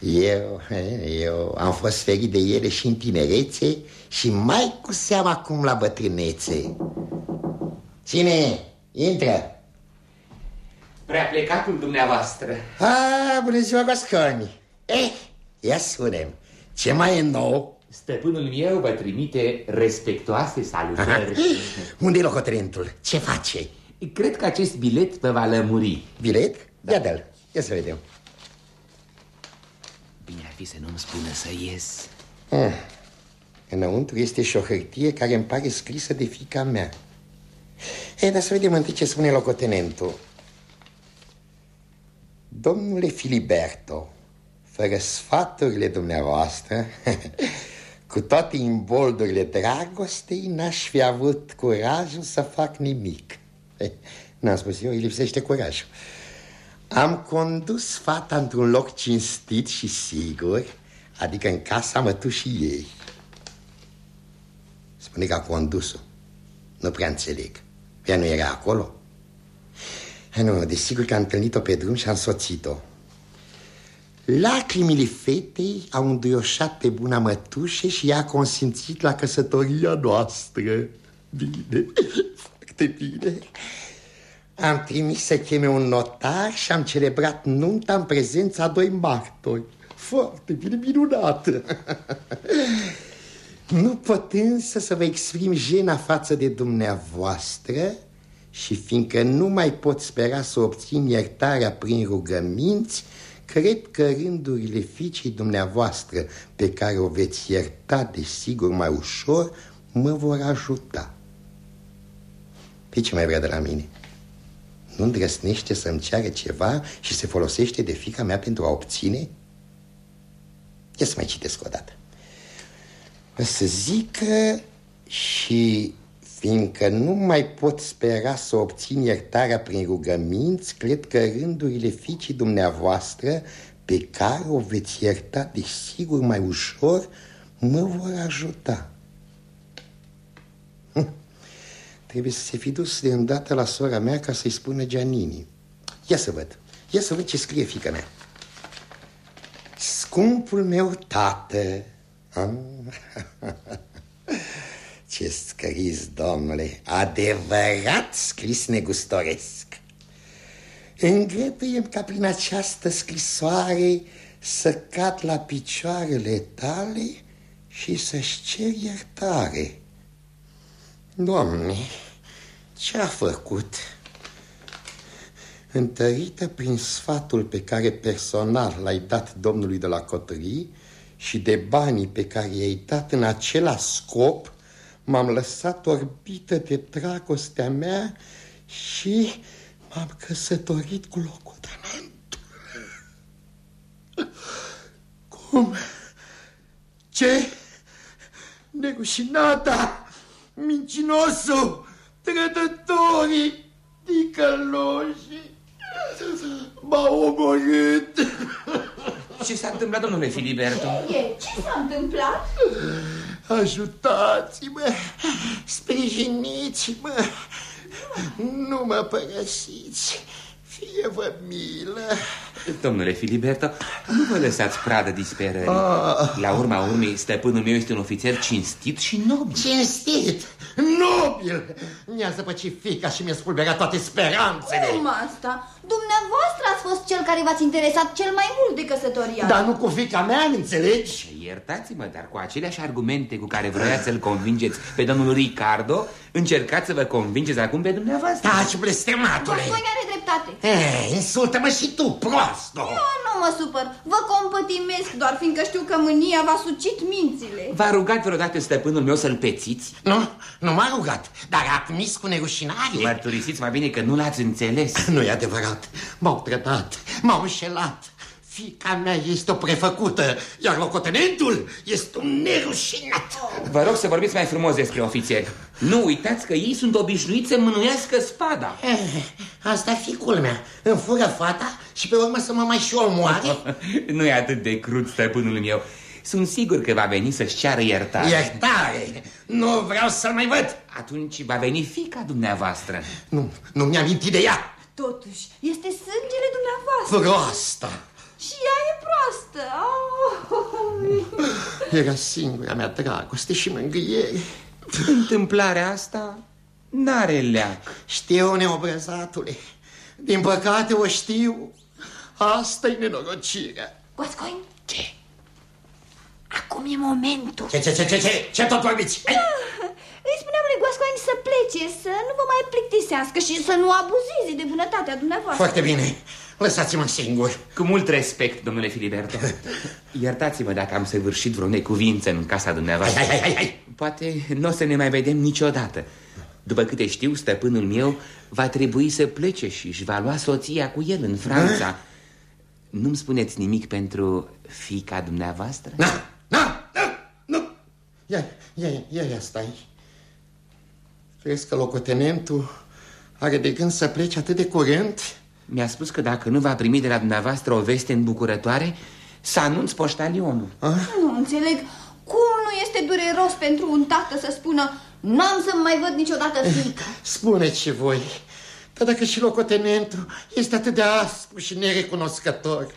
Eu, eu am fost ferit de ele și în tinerețe și mai cu seama acum la bătrânețe. Cine e? Intră! Prea plecatul dumneavoastră. Ah, bună ziua, Gasconi! Eh, ia spunem, ce mai e nou? Stăpânul meu vă trimite respectoase salutări. Unde e locotenentul? Ce face? Cred că acest bilet vă va lămuri. Bilet? Da. Ia dă-l, ia să vedem. Bine ar fi să nu-mi spună să ies. Ah, înăuntru este și o hârtie care îmi pare scrisă de fica mea. Ei, dar să vedem întâi ce spune locotenentul. Domnule Filiberto, fără sfaturile dumneavoastră, cu toate imboldurile dragostei, n-aș fi avut curajul să fac nimic. N-am spus eu, îi lipsește curajul. Am condus fata într-un loc cinstit și sigur, adică în casa mătușii ei. Spune că a condus-o. Nu prea înțeleg. Ea nu era acolo? Eh, Nu, desigur că am întâlnit-o pe drum și am soțit-o. Lacrimile fetei au înduioșat pe buna mătușe și ea a consimțit la căsătoria noastră. Bine, foarte bine. Am trimis să cheme un notar și am celebrat nunta în prezența a doi martori. Foarte bine, minunat! nu pot însă să vă exprim jena față de dumneavoastră și fiindcă nu mai pot spera să obțin iertarea prin rugăminți, cred că rândurile fiicei dumneavoastră pe care o veți ierta desigur mai ușor mă vor ajuta. Pe ce mai vrea de la mine? Nu îndrăsnește să-mi ceară ceva și se folosește de fica mea pentru a obține? Ia să mai citesc o dată. O să zică și fiindcă nu mai pot spera să obțin iertarea prin rugăminți, cred că rândurile fiicii dumneavoastră pe care o veți ierta desigur mai ușor mă vor ajuta. Hm. Trebuie să se fi dus de îndată la sora mea ca să-i spună Giannini. Ia să văd, ia să văd ce scrie fica mea. Scumpul meu tată... Ah. Ce scris, domnule, adevărat scris negustoresc. Îngăduiem ca prin această scrisoare să cad la picioarele tale și să-și cer iertare. Doamne, ce-a făcut? Întărită prin sfatul pe care personal l-ai dat domnului de la cotării și de banii pe care i-ai dat în acela scop, m-am lăsat orbită de dragostea mea și m-am căsătorit cu locotenentul. Cum? Ce? Nerușinata, mincinosul, trădătorii, ticăloși, m-au omorât. Ce s-a întâmplat, domnule Filiberto? E, ce s-a întâmplat? Ajutați-mă, sprijiniți-mă, nu mă părăsiți. Fie-vă milă. Domnule Filiberto, nu vă lăsați pradă disperării. Ah. La urma urmei, stăpânul meu este un ofițer cinstit și nobil. Cinstit, nobil. Mi-a zăpăcit fica și mi-a spulberat toate speranțele. Cum asta? Dumneavoastră ați fost cel care v-ați interesat cel mai mult de căsătoria Dar nu cu fica mea, înțelegi? Iertați-mă, dar cu aceleași argumente cu care vroiați să-l convingeți pe domnul Ricardo, încercați să vă convingeți acum pe dumneavoastră. Taci, blestematule! Gascoigne are dreptate Eh, insultă-mă și tu, proastă! Eu nu mă supăr, vă compătimesc doar fiindcă știu că mânia v-a sucit mințile V-a rugat vreodată stăpânul meu să-l pețiți? Nu, nu m-a rugat, dar a admis cu nerușinare. Mărturisiți mai bine că nu l-ați înțeles. Nu e adevărat, m-au trădat, m-au înșelat. Fica mea este o prefăcută, iar locotenentul este un nerușinat. Vă rog să vorbiți mai frumos despre ofițeri. Nu uitați că ei sunt obișnuiți să mânuiască spada. Eh, asta fi culmea. Îmi fură fata și pe urmă să mă mai și omoare. nu e atât de crud, stăpânul meu. Sunt sigur că va veni să-și ceară iertare. Iertare! Nu vreau să-l mai văd. Atunci va veni fica dumneavoastră. Nu, nu mi-am mintit de ea. Totuși, este sângele dumneavoastră Proasta! Și ea e proastă oh. Era singura mea dragoste și mângâiere. Întâmplarea asta n-are leac. Știu, neobrăzatule. Din păcate o știu. Asta-i nenorocirea. Gascoigne, Ce? acum e momentul Ce, ce, ce, ce, ce? Ce tot vorbiți? Hai! Îi spuneam lui Gascoigne să plece, să nu vă mai plictisească și să nu abuzeze de bunătatea dumneavoastră Foarte bine. Lăsați-mă singur. Cu mult respect, domnule Filiberto. Iertați-mă dacă am săvârșit vreo necuvință în casa Hai, dumneavoastră. hai, hai, hai, hai. Poate nu o să ne mai vedem niciodată. După câte știu, stăpânul meu va trebui să plece și își va lua soția cu el în Franța. Nu-mi spuneți nimic pentru fica dumneavoastră? Na, na, na, nu. Ia, ia, ia, ia, stai. Crezi că locotenentul are de gând să plece atât de curând? Mi-a spus că dacă nu va primi de la dumneavoastră o veste îmbucurătoare, să anunț poștalionul. Nu înțeleg cum nu este dureros pentru un tată să spună N-am să mai văd niciodată fiica Spuneți și voi. Dar dacă și locotenentul este atât de aspru și nerecunoscător,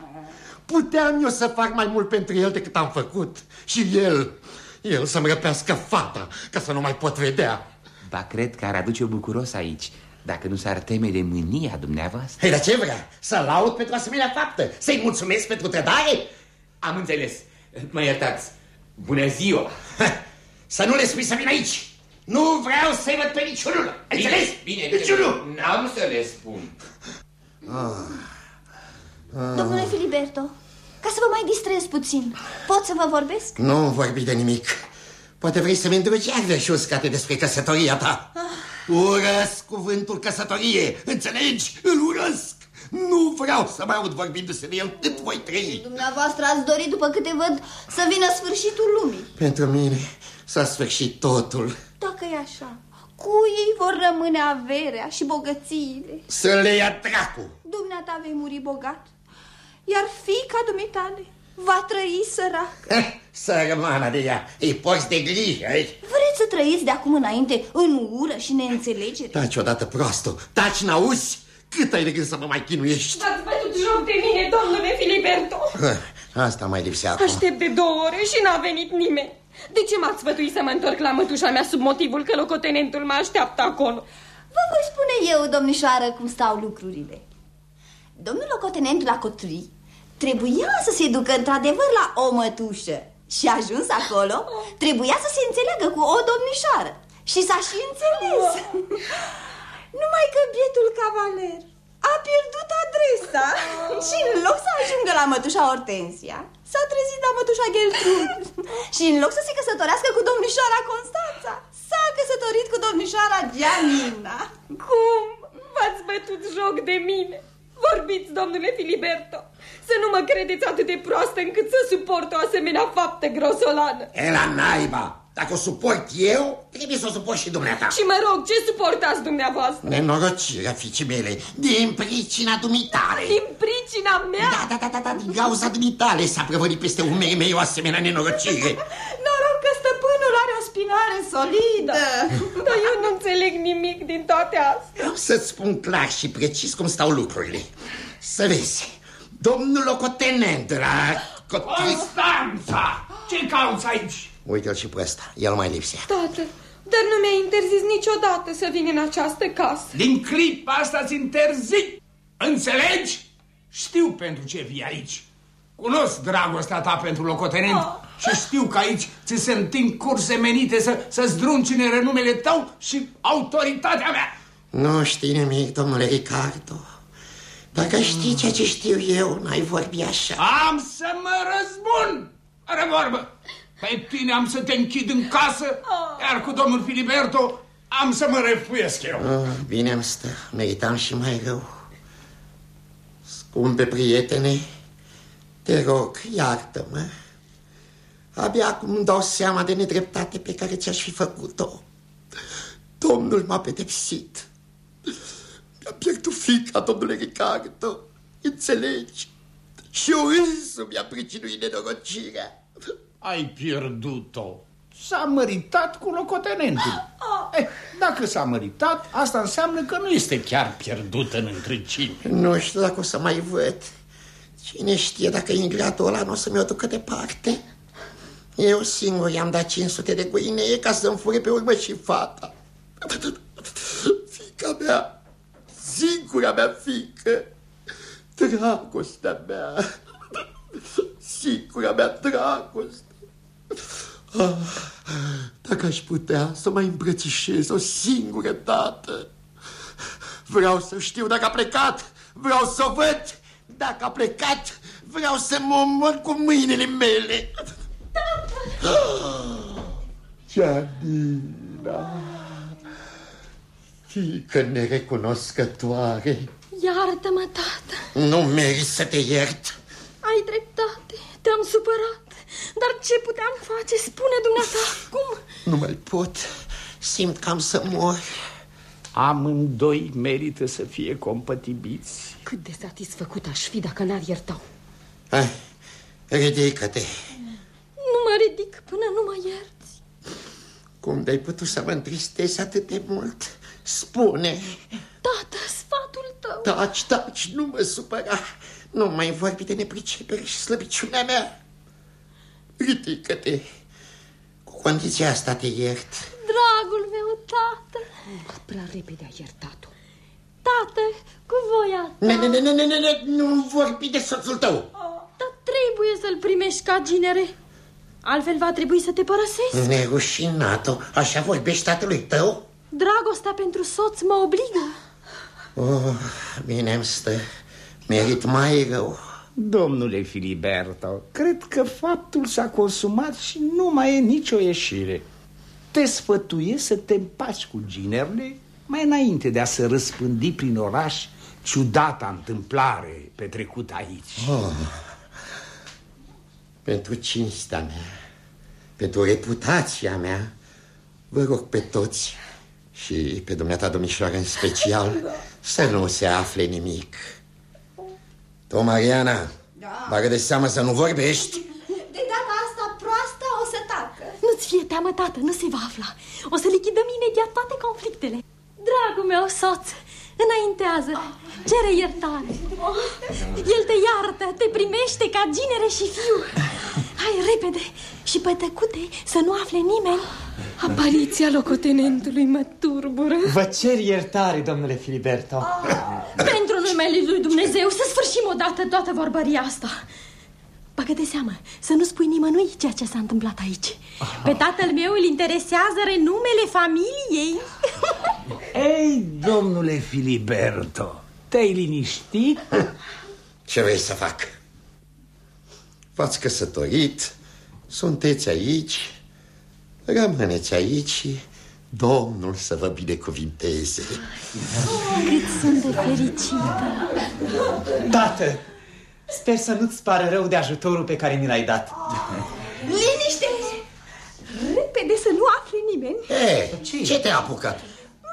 puteam eu să fac mai mult pentru el decât am făcut. Și el, el să-mi răpească fata, ca să nu mai pot vedea. Ba, cred că ar aduce-o bucuros aici, dacă nu s-ar teme de mânia dumneavoastră. Hei, dar ce vrea? Să laud pentru asemenea faptă? Să-i mulțumesc pentru trădare? Am înțeles. Mă iertați. Bună ziua! Să nu le spui să vin aici! Nu vreau să-i văd pe niciunul! Ai înțeles? Bine, bine. Niciunul! N-am să le spun. Domnule Filiberto, ca să vă mai distrez puțin Pot să vă vorbesc? Nu vorbi de nimic. Poate vrei să-mi îndrugi iarăși uscate despre căsătoria ta. Urăsc cuvântul căsătorie, înțelegi? Îl urăsc! Nu vreau să mai aud vorbindu-se de el cât voi trăi. Dumneavoastră ați dorit, după câte văd, să vină sfârșitul lumii Pentru mine s-a sfârșit totul. Dacă e așa, cui ei vor rămâne averea și bogățiile? Să le ia dracu! Dumneata vei muri bogat, iar fiica dumitale va trăi sărac. Eh, Sărmana de ea, îi porți de grijă, eh? Vreți să trăiți de acum înainte în ură și neînțelegere? Taci odată prostul, taci n-auzi? Cât ai de gând să mă mai chinuiești? Ați bătut joc de mine, domnule Filiberto. Eh, Asta mai lipsea acum. Aștept de două ore și n-a venit nimeni. De ce m-ați sfătuit să mă întorc la mătușa mea sub motivul că locotenentul mă așteaptă acolo? Vă voi spune eu, domnișoară, cum stau lucrurile. Domnul locotenent la Cotri trebuia să se ducă într-adevăr la o mătușă și ajuns acolo, trebuia să se înțeleagă cu o domnișoară și s-a și înțeles. Numai că bietul cavaler a pierdut adresa și în loc să ajungă la mătușa Hortensia, s-a trezit la mătușa Gertrud și în loc să se căsătorească cu domnișoara Constanța, s-a căsătorit cu domnișoara Gianina. Cum? V-ați bătut joc de mine? Vorbiți, domnule Filiberto, să nu mă credeți atât de proastă încât să suport o asemenea faptă grosolană. E la naiba! Dacă o suport eu, trebuie să o suport și dumneata. Și mă rog, ce suportați dumneavoastră? Nenorocirea fiicii mele, din pricina dumitale. Din pricina mea? Da, da, da, da, da, din cauza dumitale s-a prăvălit peste umerii mei o asemenea nenorocire. Noroc că stăpânul are o spină continuare solidă. Dar eu nu înțeleg nimic din toate astea. Vreau să-ți spun clar și precis cum stau lucrurile. Să vezi, domnul locotenent de la... Constanța! Ce cauți aici? Uite-l și pe ăsta, el mai lipsea. Tată, dar nu mi-ai interzis niciodată să vin în această casă. Din clipa asta ți interzic. Înțelegi? Știu pentru ce vii aici. Cunosc dragostea ta pentru locotenent oh. și știu că aici ți se întind curse menite să, să zdruncine renumele tău și autoritatea mea. Nu știi nimic, domnule Ricardo. Dacă știi ceea ce știu eu, n-ai vorbi așa. Am să mă răzbun! Are vorbă! Pe tine am să te închid în casă, iar cu domnul Filiberto am să mă refuiesc eu. Oh, bine am stă, meritam și mai rău. Scumpe prietene, te rog, iartă-mă. Abia acum îmi dau seama de nedreptate pe care ți-aș fi făcut-o. Domnul m-a pedepsit. Mi-a pierdut fica, domnule Ricardo. Înțelegi? Și eu însă mi-a pricinuit nenorocirea. Ai pierdut-o. S-a măritat cu locotenentul. Eh, dacă s-a măritat, asta înseamnă că nu este chiar pierdută în întregime. Nu știu dacă o să mai văd. Cine știe dacă ingratul ăla nu o să mi-o ducă departe? Eu singur i-am dat 500 de guinee ca să-mi fure pe urmă și fata. Fica mea, singura mea fică, dragostea mea, singura mea dragoste. Ah, dacă aș putea să mai îmbrățișez o singură dată. Vreau să știu dacă a plecat, vreau să o văd. Dacă a plecat, vreau să mă omor cu mâinile mele. Gianina, fică nerecunoscătoare. Iartă-mă, tată. Nu meri să te iert. Ai dreptate, te-am supărat. Dar ce puteam face? Spune dumneata, cum? Nu mai pot. Simt că am să mor. Amândoi merită să fie compatibiți. Cât de satisfăcut aș fi dacă n-ar iertau. Hai, ridică-te. Nu mă ridic până nu mă ierți. Cum de-ai putut să mă întristezi atât de mult? Spune. Tată, sfatul tău. Taci, taci, nu mă supăra. Nu mai vorbi de nepricepere și slăbiciunea mea. Ridică-te. Cu condiția asta te iert. Dragul meu, tată. Prea repede a iertat-o. Tată, cu voia ta. Ne, ne, ne, ne, ne, ne, nu vorbi de soțul tău. Dar trebuie să-l primești ca ginere. Altfel va trebui să te părăsesc. Nerușinat-o, așa vorbești tatălui tău? Dragostea pentru soț mă obligă. Oh, bine îmi stă. Merit mai rău. Domnule Filiberto, cred că faptul s-a consumat și nu mai e nicio ieșire. Te sfătuiesc să te împaci cu ginerele mai înainte de a se răspândi prin oraș ciudata întâmplare petrecută aici. Oh, pentru cinstea mea, pentru reputația mea, vă rog pe toți și pe dumneata domnișoară în special să nu se afle nimic. Tu, Mariana, da. bagă de seamă să nu vorbești. De data asta proastă o să tacă. Nu-ți fie teamă, tată, nu se va afla. O să lichidăm imediat toate conflictele. Dragul meu soț, înaintează, cere iertare. El te iartă, te primește ca ginere și fiu. Hai, repede și pe tăcute să nu afle nimeni. Apariția locotenentului mă turbură. Vă cer iertare, domnule Filiberto. Oh. Pentru numele lui Dumnezeu să sfârșim odată toată vorbăria asta. Bagă de seamă să nu spui nimănui ceea ce s-a întâmplat aici. Pe tatăl meu îl interesează renumele familiei. Ei, domnule Filiberto, te-ai liniștit? Ce vrei să fac? V-ați căsătorit, sunteți aici, rămâneți aici și Domnul să vă binecuvinteze. Oh, cât sunt de fericită! Tată, sper să nu-ți pară rău de ajutorul pe care mi l-ai dat. Liniște! Repede să nu afle nimeni. Ei, ce, ce te-a apucat?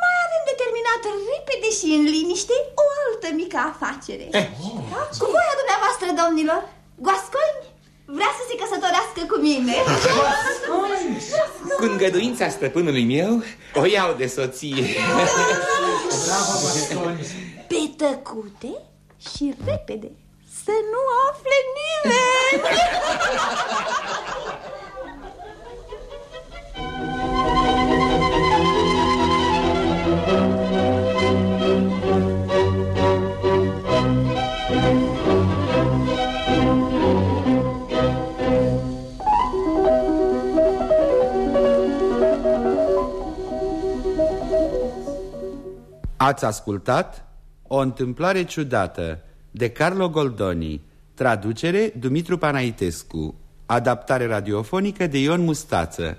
Mai avem determinat repede și în liniște o altă mică afacere. Eh. Cu voia dumneavoastră, domnilor, Guascoini vrea să se căsătorească cu mine. Guascoini! Cu îngăduința stăpânului meu, o iau de soție. Bravo, Pe tăcute și repede, să nu afle nimeni! Ați ascultat O întâmplare ciudată de Carlo Goldoni Traducere Dumitru Panaitescu Adaptare radiofonică de Ion Mustață.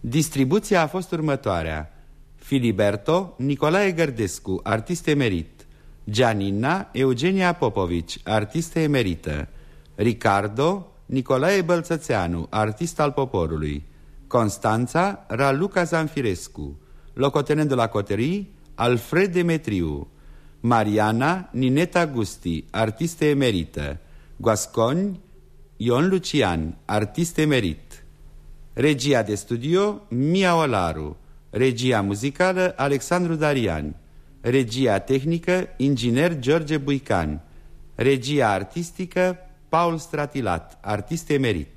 Distribuția a fost următoarea. Filiberto Nicolae Gărdescu, artist emerit. Gianina Eugenia Popovici, artist emerită. Ricardo Nicolae Bălțățeanu, artist al poporului. Constanța Raluca Zanfirescu Locotenent de la coterii Alfred Demetriu Mariana Nineta Gusti, artistă emerită Guasconi Ion Lucian, artist emerit. Regia de studio Mia Olaru. Regia muzicală Alexandru Darian. Regia tehnică Inginer George Buican. Regia artistică Paul Stratilat, artist emerit